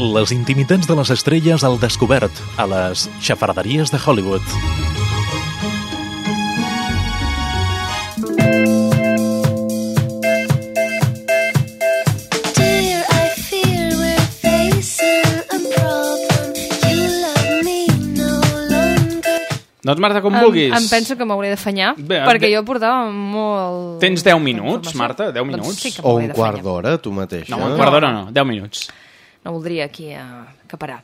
Les intimitats de les estrelles al descobert a les xafarderies de Hollywood.
Doncs Marta, com
Em-
vulguis.
Em penso que m'hauré d'afanyar, perquè
bé.
jo portava molt...
Tens 10 minuts, Marta? 10
Doncs
minuts?
sí que
O un quart d'hora, tu mateixa.
No, un quart d'hora no, 10 minuts.
No voldria aquí uh, acaparar.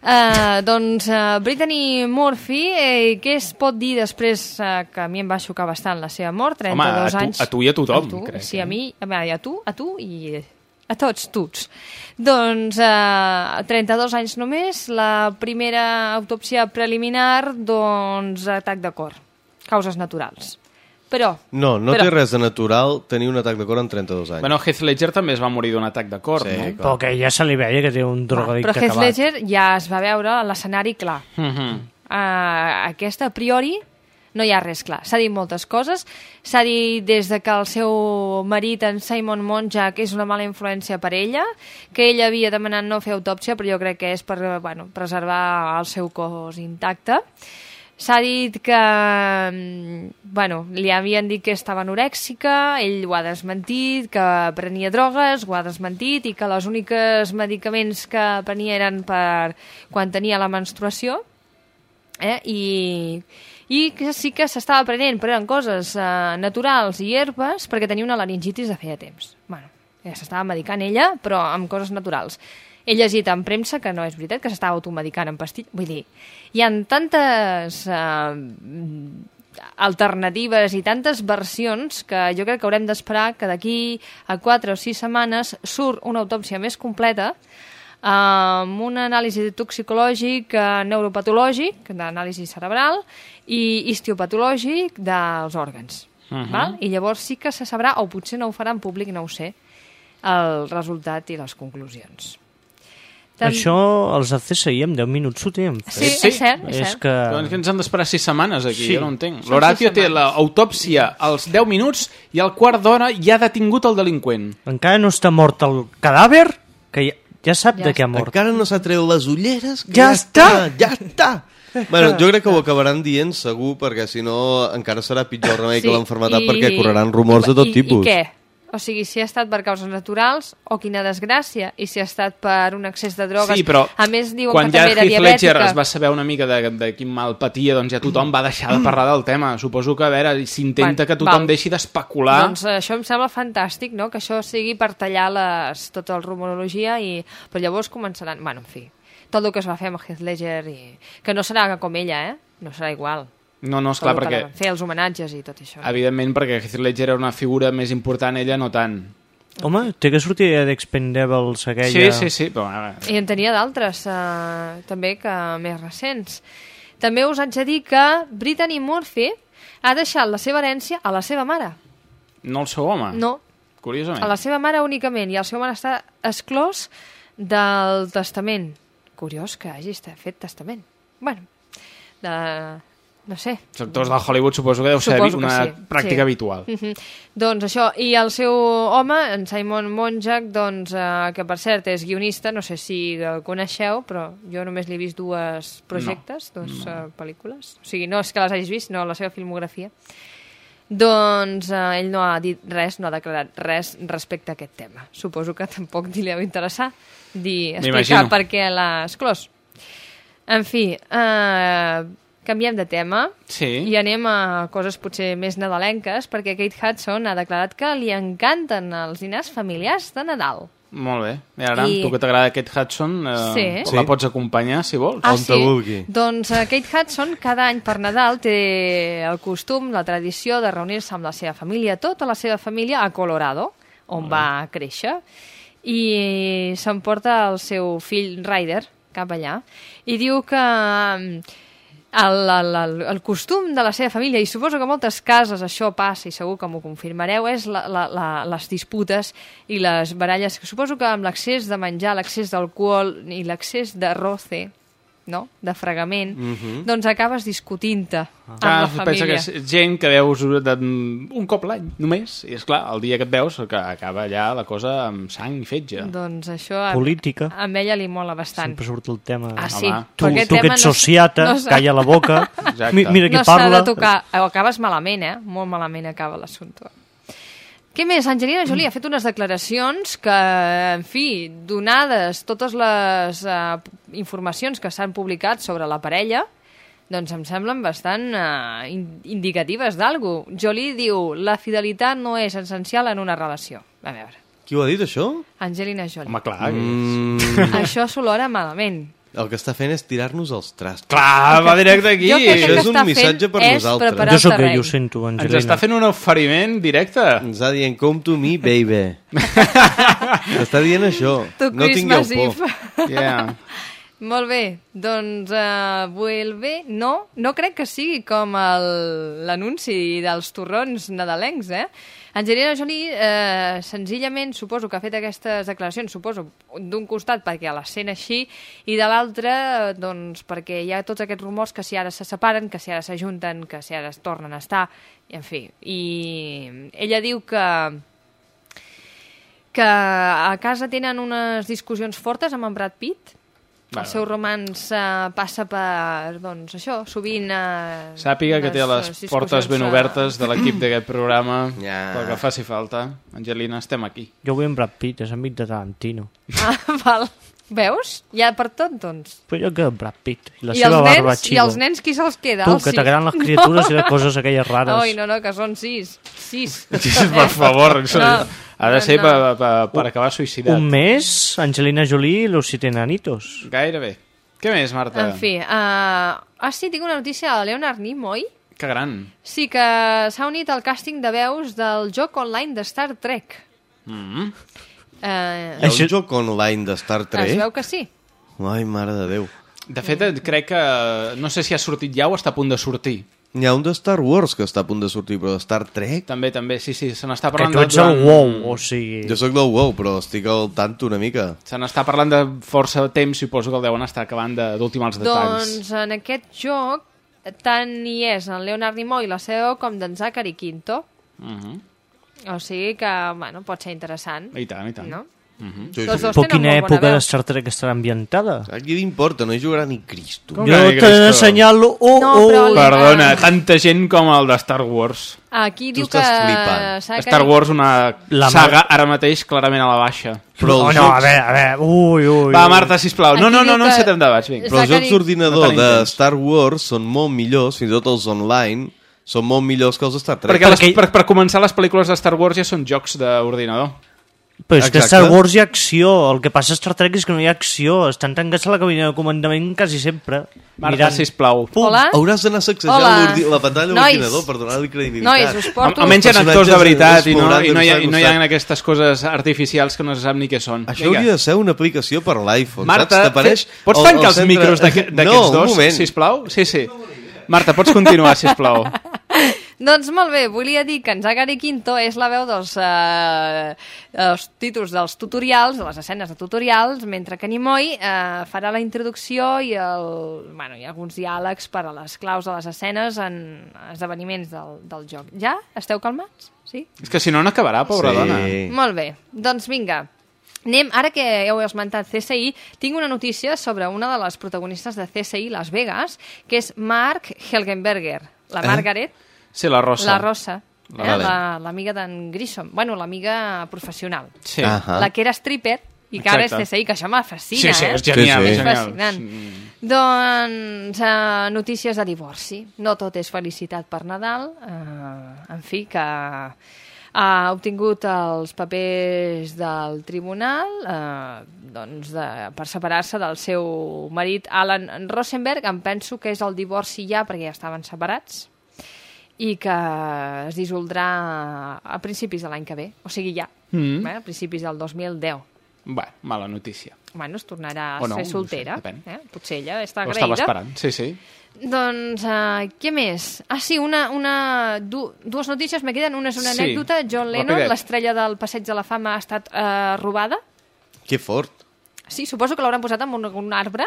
Uh, doncs uh, Brittany Murphy, eh, què es pot dir després uh, que a mi em va xocar bastant la seva mort, 32
Home, a tu-
anys?
a tu i a tothom,
A tu,
crec,
Sí, a mi, a, a tu, a tu i a tots, tots. Doncs uh, 32 anys només, la primera autòpsia preliminar, doncs atac de cor, causes naturals. Però...
No, no
però,
té res de natural tenir un atac de cor amb 32 anys.
Bueno, Heath Ledger també es va morir d'un atac de cor,
Sí,
no?
Però que ja se li veia que té un drogadicte
però Heath
acabat.
Ledger ja es va veure a l'escenari clar.
Mm -hmm.
uh, aquesta a priori no hi ha res clar. S'ha dit moltes coses. S'ha dit des de que el seu marit, en Simon Monjack, és una mala influència per ella, que ella havia demanat no fer autòpsia, però jo crec que és per bueno, preservar el seu cos intacte. S'ha dit que mm, bueno, li havien dit que estava anorèxica, ell ho ha desmentit, que prenia drogues, ho ha desmentit, i que els únics medicaments que prenia eren per quan tenia la menstruació, eh? I, i que sí que s'estava prenent, però eren coses eh, naturals i herbes perquè tenia una laringitis de feia temps. Bueno, ja s'estava medicant ella, però amb coses naturals. He llegit en premsa que no és veritat, que s'estava automedicant en pastilles. Vull dir, hi ha tantes eh, alternatives i tantes versions que jo crec que haurem d'esperar que d'aquí a 4 o 6 setmanes surt una autòpsia més completa amb un anàlisi toxicològic, eh, neuropatològic, d'anàlisi cerebral, i histiopatològic dels òrgans.
Mhm.
val? I llavors sí que se sabrà, o potser no ho farà en públic, no ho sé, el resultat i les conclusions. Tam-
Això els CSI en 10 minuts ho tenen fet.
Sí, és cert, és
és que...
Doncs que ens han d'esperar 6 setmanes aquí,
Sí.
jo no entenc. L'Horatio té l'autòpsia als 10 minuts i al quart d'hora ja ha detingut el delinqüent.
Encara no està mort el cadàver, que ja, ja sap
Ja
de què ha mort.
Encara no s'ha tret les ulleres, que
Ja
ja,
està!
està! Ja està! Bueno, jo crec que ho acabaran dient segur, perquè si no encara serà pitjor el remei que l'enfermetat, perquè correran rumors de tot
i,
tipus.
I què? O sigui, si ha estat per causes naturals, o quina desgràcia, i si ha estat per un excés de drogues.
Sí, però
a més, diuen
quan
que
ja
també era
Heath Ledger es va saber una mica de, de quin mal patia, doncs ja tothom va deixar de parlar del tema. Suposo que, a veure, s'intenta
Bueno,
que tothom
val.
deixi d'especular.
Doncs eh, això em sembla fantàstic, no?, que això sigui per tallar les, tota la rumorologia, i... però llavors començaran... Bueno, en fi, tot el que es va fer amb Heath Ledger, i... que no serà com ella, eh? No serà igual.
No, no, esclar, perquè...
Fer els homenatges i tot això.
Evidentment, perquè Heath Ledger era una figura més important, ella no tant.
Home, té que sortir d'Expendables aquella...
Sí, sí, sí, però...
I en tenia d'altres, eh, també, que més recents. També us haig de dir que Brittany Murphy ha deixat la seva herència a la seva mare.
No el seu home?
No,
Curiosament.
a la seva mare únicament, i el seu home està exclòs del testament. Curiós que hagi fet testament. Bueno, de... no sé.
Els actors de Hollywood suposo que deu ser
Suposo
una
sí,
pràctica
sí.
habitual.
Mhm. Doncs això, i el seu home, en Simon Monjack, doncs, eh, que per cert és guionista, no sé si el coneixeu, però jo només li he vist dues projectes, no. dues no. pel·lícules. O sigui, no és que les hagis vist, no, la seva filmografia. Doncs eh, ell no ha dit res, no ha declarat res respecte a aquest tema. Suposo que tampoc li deu interessar dir, explicar per què l'ha exclòs. En fi, eh, canviem de tema
Sí.
i anem a coses potser més nadalenques, perquè Kate Hudson ha declarat que li encanten els dinars familiars de Nadal.
Molt bé. I ara,
I-
tu que t'agrada Kate Hudson, eh,
Sí.
la pots acompanyar, si vols.
Ah, sí? Doncs uh, Kate Hudson cada any per Nadal té el costum, la tradició de reunir-se amb la seva família, tota la seva família, a Colorado, on va créixer, i s'emporta el seu fill Ryder cap allà, i diu que mm, el, el, el, el costum de la seva família, i suposo que moltes cases això passa, i segur que m'ho confirmareu, és la, la, la, les disputes i les baralles, que suposo que amb l'accés de menjar, l'accés d'alcohol i l'accés de roce, no? de fregament,
Mhm.
doncs acabes discutint-te amb
Clar,
la
pensa
família.
que és gent que veus un cop l'any, només. I és clar, el dia que et veus, que acaba allà la cosa amb sang i fetge.
Doncs això a,
Política.
a ella li mola bastant.
Sempre surt el tema...
Ah, sí.
Home, tu,
aquest
tu que ets
no-
sociata,
no s'ha-
calla la boca,
Exacte.
mi, mira qui
no s'ha
parla...
de tocar, o acabes malament, eh? Molt malament acaba l'assumpte. Què més? Angelina Jolie ha fet unes declaracions que, en fi, donades totes les uh, informacions que s'han publicat sobre la parella, doncs em semblen bastant uh, indicatives d'algú. Jolie diu, la fidelitat no és essencial en una relació. A veure,
Qui ho ha dit, això?
Angelina Jolie.
Home, clar.
Mm,
Això s'olora malament.
El que està fent és tirar-nos els trastos.
Clar, va directe aquí.
Això és un missatge per nosaltres.
Jo sóc
terreny.
ho sento,
Ens
Angelina.
està fent un oferiment directe.
Ens ha dient, come to me, baby. Està dient això.
Tu
no tingueu por.
Yeah.
Molt bé, doncs uh, vuelve... No, no crec que sigui com l'anunci dels torrons nadalencs, eh? Angelina Jolie, eh, senzillament, suposo que ha fet aquestes declaracions, suposo, d'un costat perquè a l'escena així, i de l'altre, eh, doncs, perquè hi ha tots aquests rumors que si ara se separen, que si ara s'ajunten, que si ara es tornen a estar, i en fi. I ella diu que que a casa tenen unes discussions fortes amb en Brad Pitt.
Bueno.
El seu romans uh, passa per, doncs, això, sovint... Uh,
Sàpiga que té les portes ben obertes de l'equip d'aquest programa
Ja.
pel que faci falta. Angelina, estem aquí.
Jo vull en Brad Pitt, és amic de Tarantino.
Ah, val. Veus? Hi ha per tot, doncs.
Però jo que Brad Pitt, i la
I
seva
els,
barba
nens, I els nens qui se'ls queda?
Tu, que
sis?
t'agraden les criatures i les coses aquelles rares.
Oi, no, no, que són sis. Sis.
Per favor,
No,
ha de ser
no.
per, per, per acabar suïcidat.
Un mes, Angelina Jolie i los siete enanitos.
Gairebé. Què més, Marta?
En fi, uh, ah sí, tinc una notícia de Leonard Nimoy.
Que gran.
Sí, que s'ha unit al càsting de veus del joc online de Star Trek.
Mm.
Eh,
Hi ha un joc online de Star
es
Trek?
veu que sí.
Ai, mare de Déu.
De fet, eh, crec que... No sé si ha sortit ja o està a punt de sortir.
N'hi ha un de Star Wars que està a punt de sortir, però de Star Trek...
També, també, sí, sí, se n'està
Que
parlant...
tu ets
de-
el wow, o sigui...
Jo sóc del WoW, però estic al tanto una mica.
Se n'està parlant de força temps, suposo que el deuen estar acabant de- d'ultimar els detalls.
Doncs en aquest joc tant hi és en Leonard Nimoy la seva veu com d'en Zachary Quinto.
Mhm.
O sigui que, bueno, pot ser interessant.
I tant, i tant.
No?
Sí,
Tots
sí.
dos
Però quina època de Star Trek estarà ambientada?
A qui li importa? No hi jugarà ni Cristo.
Com
Jo te n'assenyalo... Oh,
No,
oh.
Perdona, tanta gent com el de Star Wars.
Aquí
Tu
diu que...
flipant.
Star Wars, una
La
saga ara mateix clarament a la baixa.
Però
Oh, no, a
jocs-
veure, a veure, ui, ui.
Va. Marta, sisplau. No,
Aquí
no, no,
diu
no
que-
encetem debats, vinga.
Però els jocs d'ordinador
No
de. Star Wars són molt millors, fins i tot els online, són molt millors que els de Star Trek.
Perquè, les,
Perquè-
per, per començar, les pel·lícules de Star Wars ja són jocs d'ordinador.
Però és que
Exacte.
Star Wars hi ha acció. El que passa a Star Trek és que no hi ha acció. Estan tancats a la cabina de comandament quasi sempre.
Marta,
mirant.
sisplau.
Pum.
Hola?
Hauràs d'anar sacsejant la pantalla a
Nois.
l'ordinador per donar-li credibilitat.
Nois, us porto...
Almenys hi ha actors de veritat i no, i no, hi ha, i no hi ha aquestes coses artificials que no se sap ni què són.
Això hauria de ser una aplicació per l'iPhone,
Marta,
saps? T'apareix
fe- pots
el-
tancar
el
els
centre-
micros d'aquest-
No,
d'aquests
un
dos,
moment.
sisplau? Sí, sí. Marta, pots continuar, sisplau.
Doncs molt bé, volia dir que en Zachary Quinto és la veu dels eh, els títols dels tutorials, de les escenes de tutorials, mentre que Nimoy eh, farà la introducció i, el, bueno, i alguns diàlegs per a les claus de les escenes en esdeveniments del, del joc. Ja? Esteu calmats? Sí?
És que si no, no acabarà, pobra
Sí.
dona.
Molt bé, doncs vinga. Anem, ara que heu esmentat CSI, tinc una notícia sobre una de les protagonistes de CSI Las Vegas, que és Mark Helgenberger, la
Eh?
Sí, la Rosa.
la Rosa,
La-
eh? La- l'amiga d'en Grissom, bueno, l'amiga professional,
Sí.
Ahà.
la que era stripper i que ara és. CSI, que això m'ha fascina,
Sí, sí,
eh?
és genial,
Sí, sí.
és genial.
Fascinant.
Mm.
Doncs uh, notícies de divorci. No tot és felicitat per Nadal. Uh, en fi, que ha obtingut els papers del tribunal eh, doncs de, per separar-se del seu marit Alan Rosenberg. Em penso que és el divorci ja perquè ja estaven separats i que es dissoldrà a principis de l'any que ve, o sigui ja,
Mm.
eh, a principis del 2010.
Bé, mala notícia.
Bueno, es tornarà a
no,
ser
no sé,
soltera.
depèn.
eh? Potser ella està
Ho estava
agraïda.
esperant, sí, sí.
Doncs, uh, què més? Ah, sí, una, una, du, dues notícies me queden. Una és una
Sí,
anècdota. John Lennon, l'estrella del Passeig de la Fama, ha estat uh, robada.
Que fort.
Sí, suposo que l'hauran posat en un, un arbre.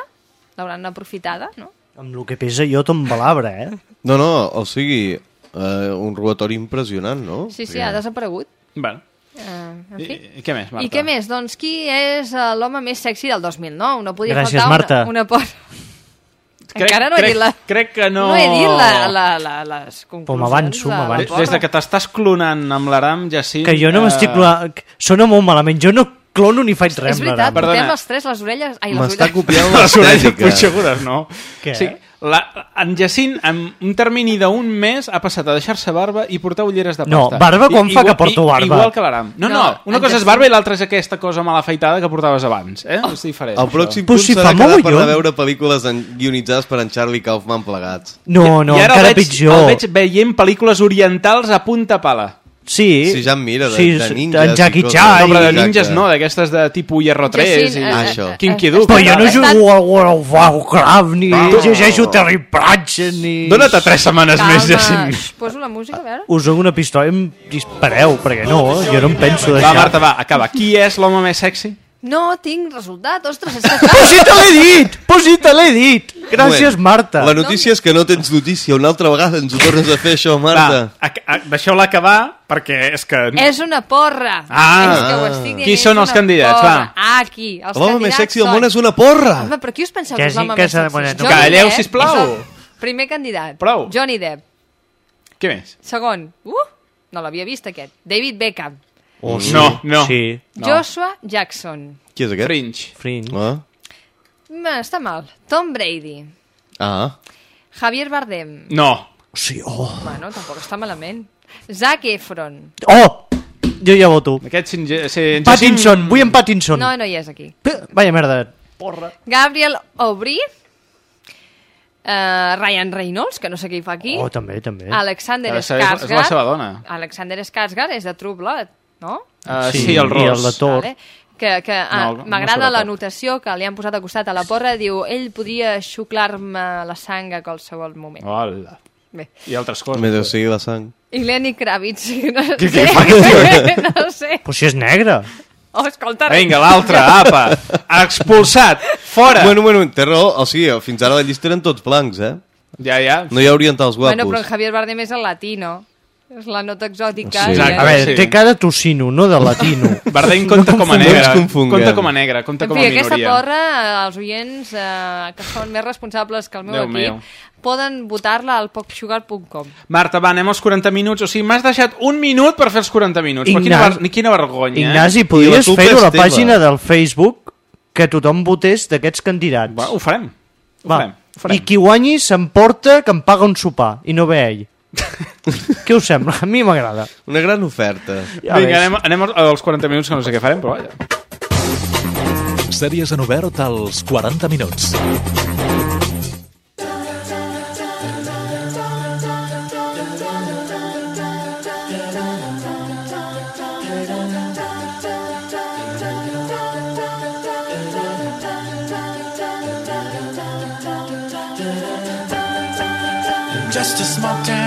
L'hauran aprofitada, no?
Amb el que pesa jo tombalabra, eh?
No, no, o sigui, eh, un robatori impressionant, no?
Sí, sí, ha desaparegut.
Bueno.
Uh, en
I,
fi.
I què més, Marta?
I què més? Doncs qui és uh, l'home més sexy del 2009? No podia
Gràcies,
faltar
Marta.
una, una por...
Crec,
Encara no he
crec,
dit la...
Crec que no...
No he dit la, la, la, les conclusions
m'avanço,
de la
m'avanço.
porra.
Des de que t'estàs clonant amb l'Aram, ja sí...
Que jo no m'estic... clonant- Sona molt malament. Jo no clono ni faig res
És veritat,
l'Aram.
portem els tres les orelles... Ai, les
M'està
orelles.
copiant
Les orelles punxegudes, no?
Què?
Sí, la, en Jacint, en un termini d'un mes, ha passat a deixar-se barba i portar ulleres de pasta.
No, barba quan
I,
fa que
igual-
porto
i-
barba?
Igual que l'Aram. No, no,
No,
una cosa és
Jacint-
barba i l'altra és aquesta cosa mal afeitada que portaves abans. Eh? És diferent.
El pròxim punt
si
serà quedar per veure pel·lícules en, guionitzades per en Charlie Kaufman plegats.
No, no,
I ara
encara
el veig,
pitjor.
El veig veient pel·lícules orientals a punta pala.
Sí.
Sí, ja em mira, de-
sí,
de ninjas
En Jackie. Chan.
No, però de ninjas no, d'aquestes de tipus Hierro 3
Jacint,
i...
eh,
Ah, això.
Kinky
eh,
Duke.
Però jo no jugo al World of Warcraft, ni llegeixo Terry Pratchett, ni...
Dóna't tres setmanes més,
Calma,
Jacint.
Xx, Poso la música, a veure.
Us dono una pistola i em dispareu, perquè no, jo no em penso
Va,
deixar.
Marta, va, acaba. Qui és l'home més sexy?
No tinc resultat, ostres, és que
Però si te l'he dit! Però si te l'he dit! Gràcies. Marta.
La notícia és que no tens notícia. Una altra vegada ens ho tornes a fer, això, Marta.
Deixeu-la acabar, perquè és que...
És una porra.
Ah.
és que ho estic dient,
Qui són els candidats,
porra.
va?
Ah, aquí. Els
L'home més
candidats
sexy del
són-
món és una porra.
Home, però qui us penseu
Que
que és l'home més sexy?
Calleu,
Depp
sisplau.
Primer candidat.
Prou.
Johnny Depp.
Què més?
Segon. Uh, no l'havia vist aquest. David Beckham.
Oh, sí.
No, no.
Sí.
No.
Joshua Jackson.
Qui és aquest?
Fringe.
Fringe.
Ah.
Mm, està mal. Tom Brady.
ah.
Javier Bardem.
No.
Sí, oh.
Bueno, tampoc està malament. Zac Efron.
Oh! Jo ja voto.
Aquest sin, sin,
Pattinson, vull en Pattinson.
No, no hi és aquí.
Vaya merda.
Gabriel Aubry. Uh, Ryan Reynolds, que no sé què hi fa aquí.
Oh, també, també.
Alexander
ser- és- la
Skarsgård.
seva dona.
Alexander Skarsgård és de True Blood, no?
Uh, sí,
Sí,
el
i
Ross.
el de Thor.
Vale. Que, que ah,
No, no
m'agrada la
sobretot.
notació que li han posat a costat a la porra. Diu, ell podria xuclar-me la sang a qualsevol moment.
Hola.
Bé.
I altres coses.
Me deu seguir la sang.
I Lenny Kravitz, no
Què-
sé.
què
no sé.
Però si és negre.
Oh, escolta,
Vinga, l'altre, apa. Expulsat. Fora.
Bueno, bueno, té raó. O sigui, fins ara la llista eren tots blancs, eh?
Ja, ja.
No hi ha orientals guapos.
Bueno, però en Javier Bardem és el latino. És la nota exòtica.
Sí.
Exacte.
A veure,
sí.
té cara tocino, no de latino.
Bardem compta com a
No
negre.
confonguem.
Compta com a negre, compta com a
aquesta
minoria.
porra, eh, els oients eh, que són més responsables que el meu
Déu
equip,
meu.
poden votar-la al popsugar.com.
Marta, va, anem als 40 minuts. O sigui, m'has deixat un minut per fer els 40 minuts. Però quina,
Ignasi-
ver- quina vergonya,
Ignasi,
eh?
podries fer-ho a la pàgina del Facebook que tothom votés d'aquests candidats.
Va, ho farem. Ho
Va.
farem. Ho farem.
I qui guanyi s'emporta que em paga un sopar i no ve ell. Què us sembla? A mi m'agrada.
Una gran oferta.
Ja
Vinga, anem, anem als 40 minuts, que no sé què farem, però vaja.
Sèries en obert als 40 minuts.
Just a small town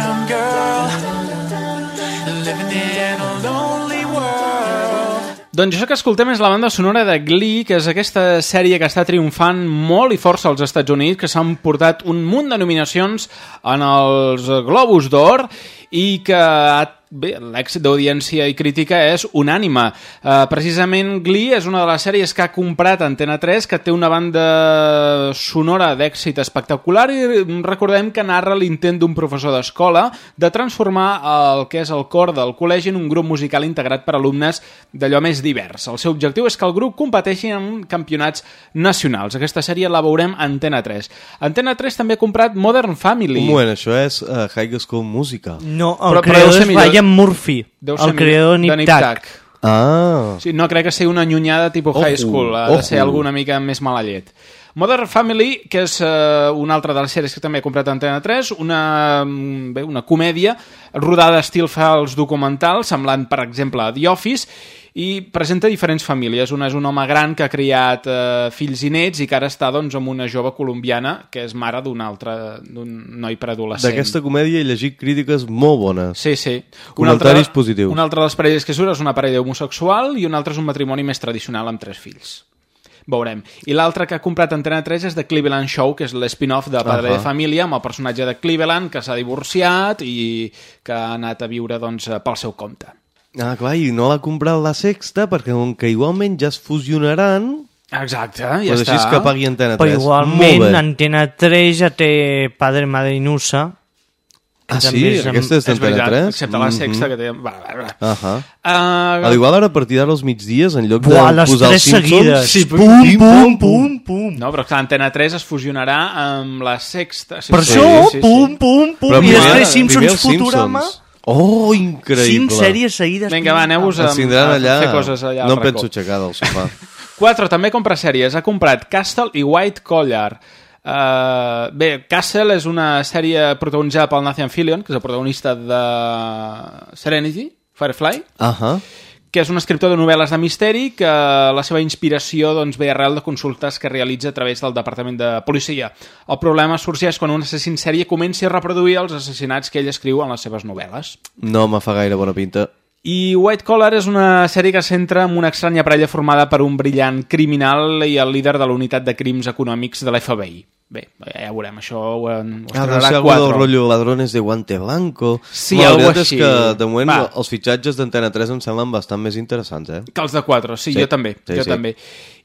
Doncs això que escoltem és la banda sonora de Glee, que és aquesta sèrie que està triomfant molt i força als Estats Units, que s'han portat un munt de nominacions en els Globus d'Or i que ha bé, l'èxit d'audiència i crítica és unànime. Uh, precisament Glee és una de les sèries que ha comprat Antena 3, que té una banda sonora d'èxit espectacular i recordem que narra l'intent d'un professor d'escola de transformar el que és el cor del col·legi en un grup musical integrat per alumnes d'allò més divers. El seu objectiu és que el grup competeixi en campionats nacionals. Aquesta sèrie la veurem a Antena 3. Antena 3 també ha comprat Modern Family.
Un moment, això és uh, High School Musical.
No,
Però-
el
però
creador és. Ryan Murphy,
Deu
el creador de Nip Tuck.
Ah.
Sí, no crec que sigui una allunyada tipus
Ojo,
high school, ha de
ojo.
ser alguna mica més mala llet. Modern Family, que és uh, una altra de les sèries que també he comprat a Antena 3, una, mm, bé, una comèdia rodada estil fals documental, semblant, per exemple, a The Office, i presenta diferents famílies. Una és un home gran que ha criat eh, fills i nets i que ara està doncs, amb una jove colombiana que és mare d'un altre d'un noi preadolescent.
D'aquesta comèdia he llegit crítiques molt bones.
Sí, sí.
Comentaris positius.
Una altra de les parelles que surt és una parella homosexual i una altra és un matrimoni més tradicional amb tres fills. Veurem. I l'altre que ha comprat Antena 3 és The Cleveland Show, que és l'espin-off de Padre
Ahà.
de Família, amb el personatge de Cleveland, que s'ha divorciat i que ha anat a viure doncs, pel seu compte.
Ah, clar, i no l'ha comprat la sexta perquè com que igualment ja es fusionaran...
Exacte, ja
pues
està.
així és que pagui Antena 3.
Però igualment. Antena 3 ja té Padre Madre i Nusa. que
Ah, sí?
amb-
Aquesta és
És
d'Antena
veritat,
3?
excepte la sexta,
Mhm.
que té... Va, va, va.
Uh -huh.
Uh,
A l'igual ara a partir d'ara als migdies, en lloc
Buah,
de posar
tres
els Simpsons...
seguides.
Sí,
Pum,
pim,
pum, pum, pum.
No, però clar, Antena 3 es fusionarà amb la sexta. Sí,
Per
sí,
això,
sí, sí,
pum, pum, pum,
Però
i després Simpsons Futurama.
Simpsons. Oh, increïble.
Cinc sèries seguides.
Vinga, va, aneu-vos a, a
allà...
fer coses allà al
no em
racó.
penso aixecar del sofà.
4. També compra sèries. Ha comprat Castle i White Collar. Uh, bé, Castle és una sèrie protagonitzada pel Nathan Fillion, que és el protagonista de Serenity, Firefly,
Ahà.
Que és un escriptor de novel·les de misteri que la seva inspiració doncs, ve arrel de consultes que realitza a través del Departament de Policia. El problema sorgeix quan un assassí en sèrie comenci a reproduir els assassinats que ell escriu en les seves novel·les.
No me fa gaire bona pinta.
I White Collar és una sèrie que centra en una estranya parella formada per un brillant criminal i el líder de la unitat de crims econòmics de l'FBI. Bé, ja veurem, això ho, ho
Ah, deu
estrenarà
ser algú
4.
del rotllo ladrones de guante blanco.
Sí,
la veritat és que, de moment,
Va.
els fitxatges d'Antena 3 em semblen bastant més interessants, eh?
Que els de 4, sí,
Sí,
jo també,
sí,
jo
sí.
també.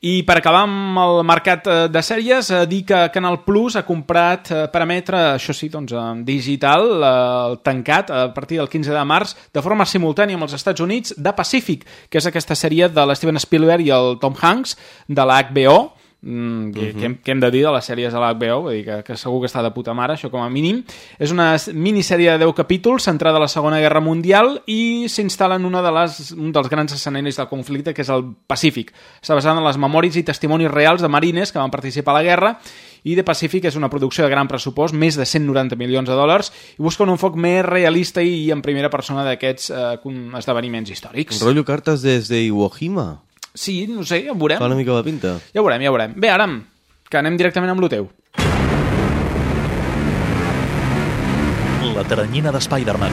I per acabar amb el mercat eh, de sèries, eh, dir que Canal Plus ha comprat eh, per emetre, això sí, doncs, en digital, eh, el tancat a partir del 15 de març, de forma simultània amb els Estats Units, de Pacific, que és aquesta sèrie de l'Steven Spielberg i el Tom Hanks, de la HBO, Mm, que, que, hem, que hem de dir de les sèries de l'HBO, vull dir que, que segur que està de puta mare, això com a mínim. És una minissèrie de 10 capítols centrada a la Segona Guerra Mundial i s'instal·la en una de les, un dels grans escenaris del conflicte, que és el Pacífic. Està basada en les memòries i testimonis reals de marines que van participar a la guerra i The Pacific és una producció de gran pressupost, més de 190 milions de dòlars, i busca un enfoc més realista i en primera persona d'aquests eh, esdeveniments històrics.
Rollo cartes des de Iwo Jima.
Sí, no sé, ja ho veurem.
Fa una mica la pinta.
Ja ho veurem, ja ho veurem. Bé, Aram, que anem directament amb lo teu.
La teranyina de Spider-Man,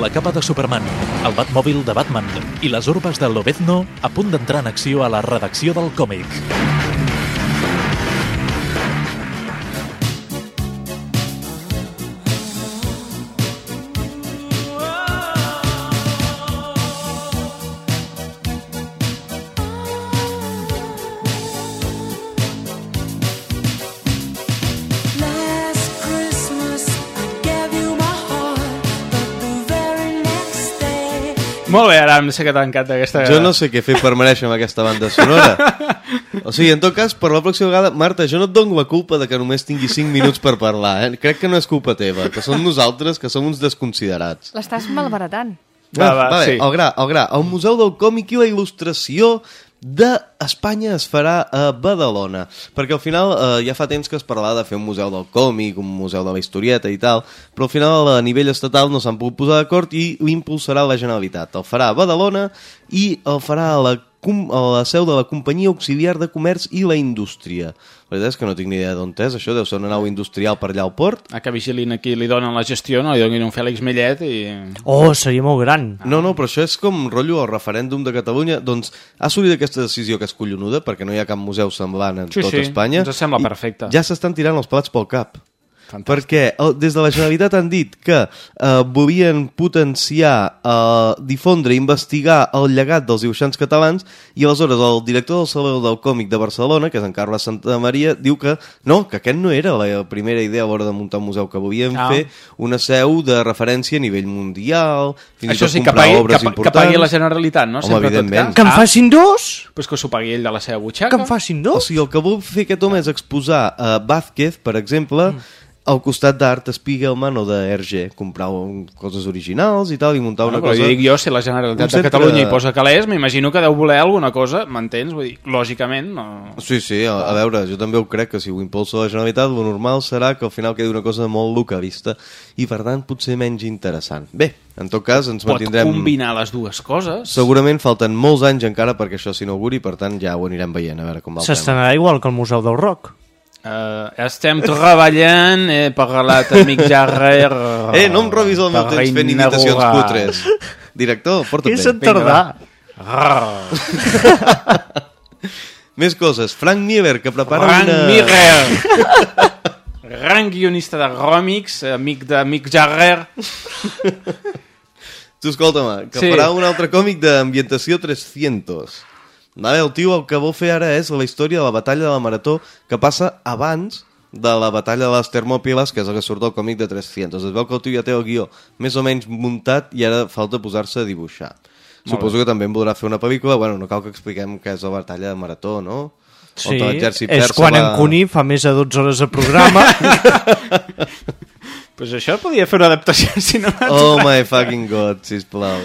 la capa de Superman, el Batmòbil de Batman i les urbes de Lobezno a punt d'entrar en acció a la redacció del còmic.
Molt bé, Aram, sé que t'ha encantat aquesta...
Jo no sé què fer per mereixer amb aquesta banda sonora. O sigui, en tot cas, per la pròxima vegada, Marta, jo no et dono la culpa de que només tingui 5 minuts per parlar, eh? Crec que no és culpa teva, que som nosaltres que som uns desconsiderats.
L'estàs malbaratant.
Va, va,
vale,
sí.
el gra, el gra. El Museu del Còmic i la Il·lustració d'Espanya es farà a Badalona, perquè al final eh, ja fa temps que es parlava de fer un museu del còmic, un museu de la historieta i tal, però al final a nivell estatal no s'han pogut posar d'acord i ho impulsarà la Generalitat. El farà a Badalona i el farà a la, a la seu de la Companyia Auxiliar de Comerç i la Indústria. La veritat és que no tinc ni idea d'on és, això deu ser una nau industrial per allà al port.
A que vigilin aquí li donen la gestió, no li donin un Fèlix Millet i...
Oh, seria molt gran.
No, no, però això és com rotllo el referèndum de Catalunya. Doncs ha assolit aquesta decisió que és collonuda, perquè no hi ha cap museu semblant en
Sí,
tot
sí,
Espanya.
ens sembla perfecte.
Ja s'estan tirant els plats pel cap. Perquè el, des de la Generalitat han dit que eh, volien potenciar, eh, difondre, investigar el llegat dels dibuixants catalans i aleshores el director del Saló del Còmic de Barcelona, que és en Carles Santa Maria, diu que no, que aquest no era la primera idea a l'hora de muntar un museu, que volien
Ah.
fer una seu de referència a nivell mundial, fins
Això
i tot
sí, que
comprar
pagui,
obres
que, pa- que
importants.
pagui la Generalitat, no?
Home,
Sempre en tot
evidentment.
cas.
Que en facin dos?
Pues que s'ho pagui ell de la seva butxaca.
Que en facin
O
dos?
sigui, el que vol fer aquest home és exposar a Vázquez, per exemple, al costat d'Art Spiegelman o de RG, comprar un- coses originals i tal, i muntar una
Bueno, però
cosa...
dic jo, si la Generalitat
un
de
centre-
Catalunya hi posa calés, m'imagino que deu voler alguna cosa, m'entens? Vull dir, lògicament, no...
Sí, sí, a, a veure, jo també ho crec, que si ho impulsa la Generalitat, lo normal serà que al final quedi una cosa molt localista i, per tant, potser menys interessant. Bé, en tot cas, ens
Pot
mantindrem...
combinar les dues coses.
Segurament falten molts anys encara perquè això s'inauguri, per tant, ja ho anirem veient, a veure com va el tema.
S'estrenarà igual que el Museu del Rock.
Uh, estem treballant, he parlat amb Mick Jagger...
Eh, no em robis el meu temps fent imitacions
inaugurar.
cutres. Director, porta't
Què
bé.
se'n tardà?
Més coses. Frank Miller, que prepara
Frank
una...
Miller! Gran guionista de còmics, amic de Mick Jagger.
Tu escolta'm, que
Sí.
farà un altre còmic d'ambientació 300. Vale, el tio el que vol fer ara és la història de la batalla de la Marató que passa abans de la batalla de les Termòpiles, que és el que surt al còmic de 300. Es veu que el tio ja té el guió més o menys muntat i ara falta posar-se a dibuixar.
Molt
Suposo
bé.
que també en voldrà fer una pel·lícula. Bueno, no cal que expliquem què és la batalla de Marató, no?
Sí, és quan
va-
en Cuní fa més de 12 hores de programa.
pues això podia fer una adaptació cinemàtica.
Oh my fucking god, sisplau.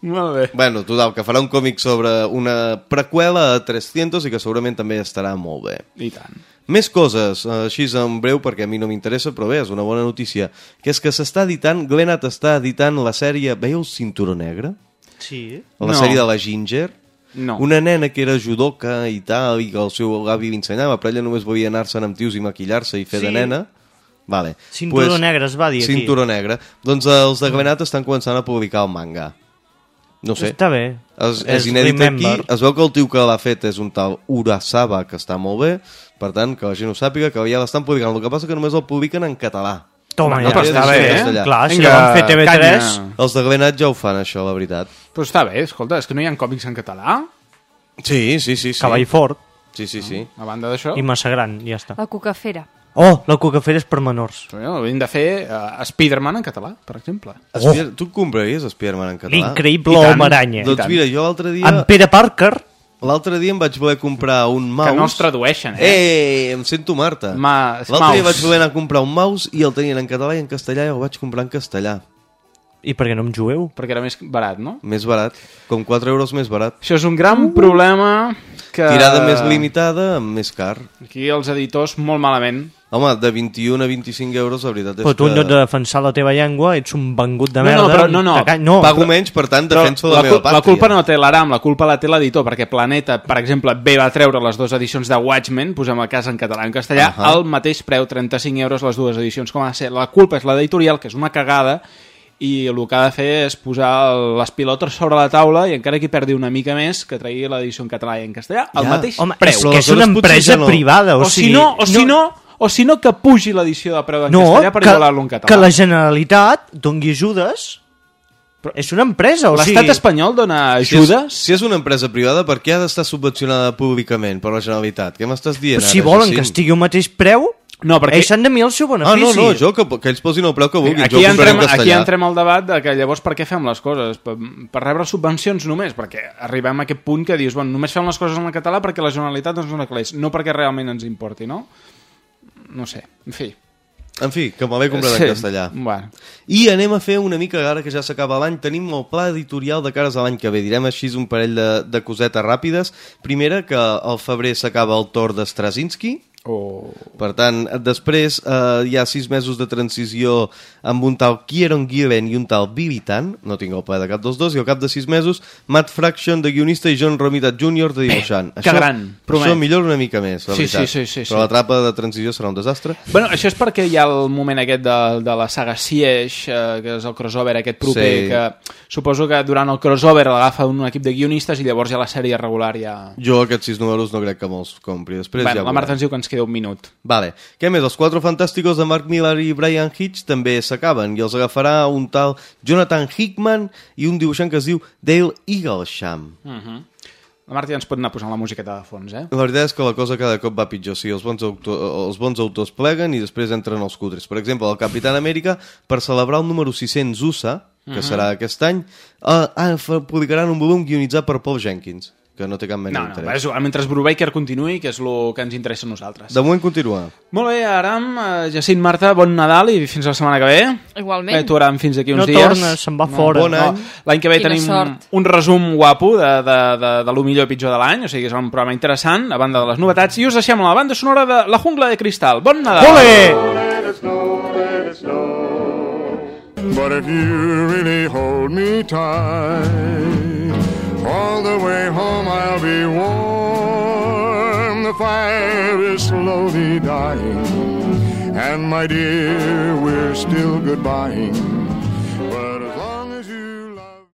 Molt bé.
Bueno, total, que farà un còmic sobre una preqüela a 300 i que segurament també estarà molt bé.
I tant.
Més coses, eh, així en breu perquè a mi no m'interessa, però bé, és una bona notícia, que és que s'està editant, Glenat està editant la sèrie, veieu Cinturó Negre?
Sí.
La
No.
sèrie de la Ginger?
No.
Una nena que era judoka i tal, i que el seu avi li ensenyava, però ella només volia anar-se'n amb tios i maquillar-se i fer
Sí.
de nena. Vale.
Cinturó negre es va dir aquí.
Cinturó negre. Doncs els de Glenat estan començant a publicar el manga. No sé.
Està bé.
És,
És
és inèdit
Remember.
aquí. Es veu que el tio que l'ha fet és un tal Urasawa, que està molt bé. Per tant, que la gent ho sàpiga, que ja l'estan publicant. El que passa que només el publiquen en català.
Toma,
no
ja.
pot
Està bé,
en
eh?
castellà.
Clar, si Vinga, van fer TV3... canya.
Els de Glenat ja ho fan, això, la veritat.
Però està bé, escolta, és que no hi ha còmics en català.
Sí, sí, sí. sí.
Cavall fort.
Sí, sí, sí.
A banda d'això...
I massa gran, ja està.
La cucafera.
Oh, la cucafera és per menors.
Però hauríem de fer uh, Spider-Man en català, per exemple.
Spider... Tu compraries Spider-Man en català?
L'increïble home aranya.
Doncs mira, jo l'altre dia...
En Pere Parker...
L'altre dia em vaig voler comprar un mouse...
Que no els tradueixen, eh?
Eh, em sento Marta.
Ma-
L'altre dia vaig voler anar a comprar un mouse i el tenien en català i en castellà i el vaig comprar en castellà.
I per què no em jueu?
Perquè era més barat, no?
Més barat, com 4 euros més barat.
Això és un gran problema que...
Tirada més limitada, més car.
Aquí els editors molt malament.
Home, de 21 a 25 euros, la veritat és
Però tu, en
que...
lloc de defensar la teva llengua, ets un vengut de
No,
merda.
no, però no, no.
No
Pago
però-
menys, per tant,
Però
defenso la,
la,
meva pàtria.
la culpa no té l'Aram, la culpa la té l'editor, perquè Planeta, per exemple, bé va treure les dues edicions de Watchmen, posem el cas en català i en castellà,
Ahà.
al mateix preu, 35 euros les dues edicions. Com ha de ser? La culpa és l'editorial, que és una cagada, i el que ha de fer és posar les pilotes sobre la taula i encara que perdi una mica més que tregui l'edició en català i en castellà al
Ja.
mateix
Home,
preu.
és que és una empresa
no.
privada, o,
o, si
sigui...
no, o si no, o si no que pugi l'edició de preu en
no,
castellà per
que,
igualar-lo en català.
que la Generalitat doni ajudes... Però és una empresa, o
L'estat
sigui...
espanyol dona
Si és,
ajudes?
si és una empresa privada, per què ha d'estar subvencionada públicament per la Generalitat? Què m'estàs dient
Però si
ara,
volen
Jacint?
que estigui al mateix preu,
No, perquè-
ells s'han de mirar el seu
Ah,
benefici.
no, no, jo, que, que ells posin el preu que vulguin.
Aquí
jo
entrem, aquí entrem al debat de que llavors per què fem les coses? Per, per rebre subvencions només? Perquè arribem a aquest punt que dius, bueno, només fem les coses en català perquè la Generalitat ens dona calés, no perquè realment ens importi, no? No sé, en fi.
En fi, que me'l he comprat
Sí,
en castellà.
bueno.
I anem a fer una mica, ara que ja s'acaba l'any, tenim el pla editorial de cares a l'any que ve. Direm així un parell de, de cosetes ràpides. Primera, que al febrer s'acaba el tor de Straczynski.
Oh.
Per tant, després eh, hi ha sis mesos de transició amb un tal Kieron Gillen i un tal Billy Tan, no tinc el plaer de cap dels dos, i al cap de sis mesos Matt Fraction de guionista i John Romita Jr. de dibuixant.
que gran, promet.
Això millora una mica més, la
Sí,
veritat.
sí, sí, sí, sí.
Però la trapa de transició serà un desastre.
Bueno, això és perquè hi ha el moment aquest de, de la saga Siege, eh, que és el crossover aquest proper,
Sí.
que suposo que durant el crossover l'agafa un equip de guionistes i llavors ja la sèrie regular ja...
Jo aquests sis números no crec que me'ls compri. Després
bueno,
ja
la Marta ens diu que ens queda un minut.
Vale. Què més? Els Quatre Fantàsticos de Mark Millar i Brian Hitch també s'acaben i els agafarà un tal Jonathan Hickman i un dibuixant que es diu Dale Eaglesham.
Uh -huh. La Marta ja ens pot anar posant la musiqueta de fons, eh?
La veritat és que la cosa cada cop va pitjor. Sí, els bons, autor, els bons autors pleguen i després entren els cutres. Per exemple, el Capitán Amèrica, per celebrar el número 600 USA, que
Mhm.
serà aquest any, uh, uh, publicaran un volum guionitzat per Paul Jenkins que no té cap mena
No, no,
d'interès.
és igual, mentre Brubaker continuï, que és el que ens interessa a nosaltres.
De moment continua.
Molt bé, Aram, eh, Jacint, Marta, bon Nadal i fins la setmana que ve.
Igualment.
Eh, tu, Aram, fins aquí uns
No
dies.
torna, se'n va fora.
Bon any.
L'any que ve
Quina
tenim
sort.
un resum guapo de, de, de, de lo millor i pitjor de l'any, o sigui que és un programa interessant, a banda de les novetats, i us deixem amb la banda sonora de La Jungla de Cristal. Bon Nadal!
Ole!
But if you really hold me tight, all the way home I'll be warm. The fire is slowly dying, and my dear, we're still goodbying.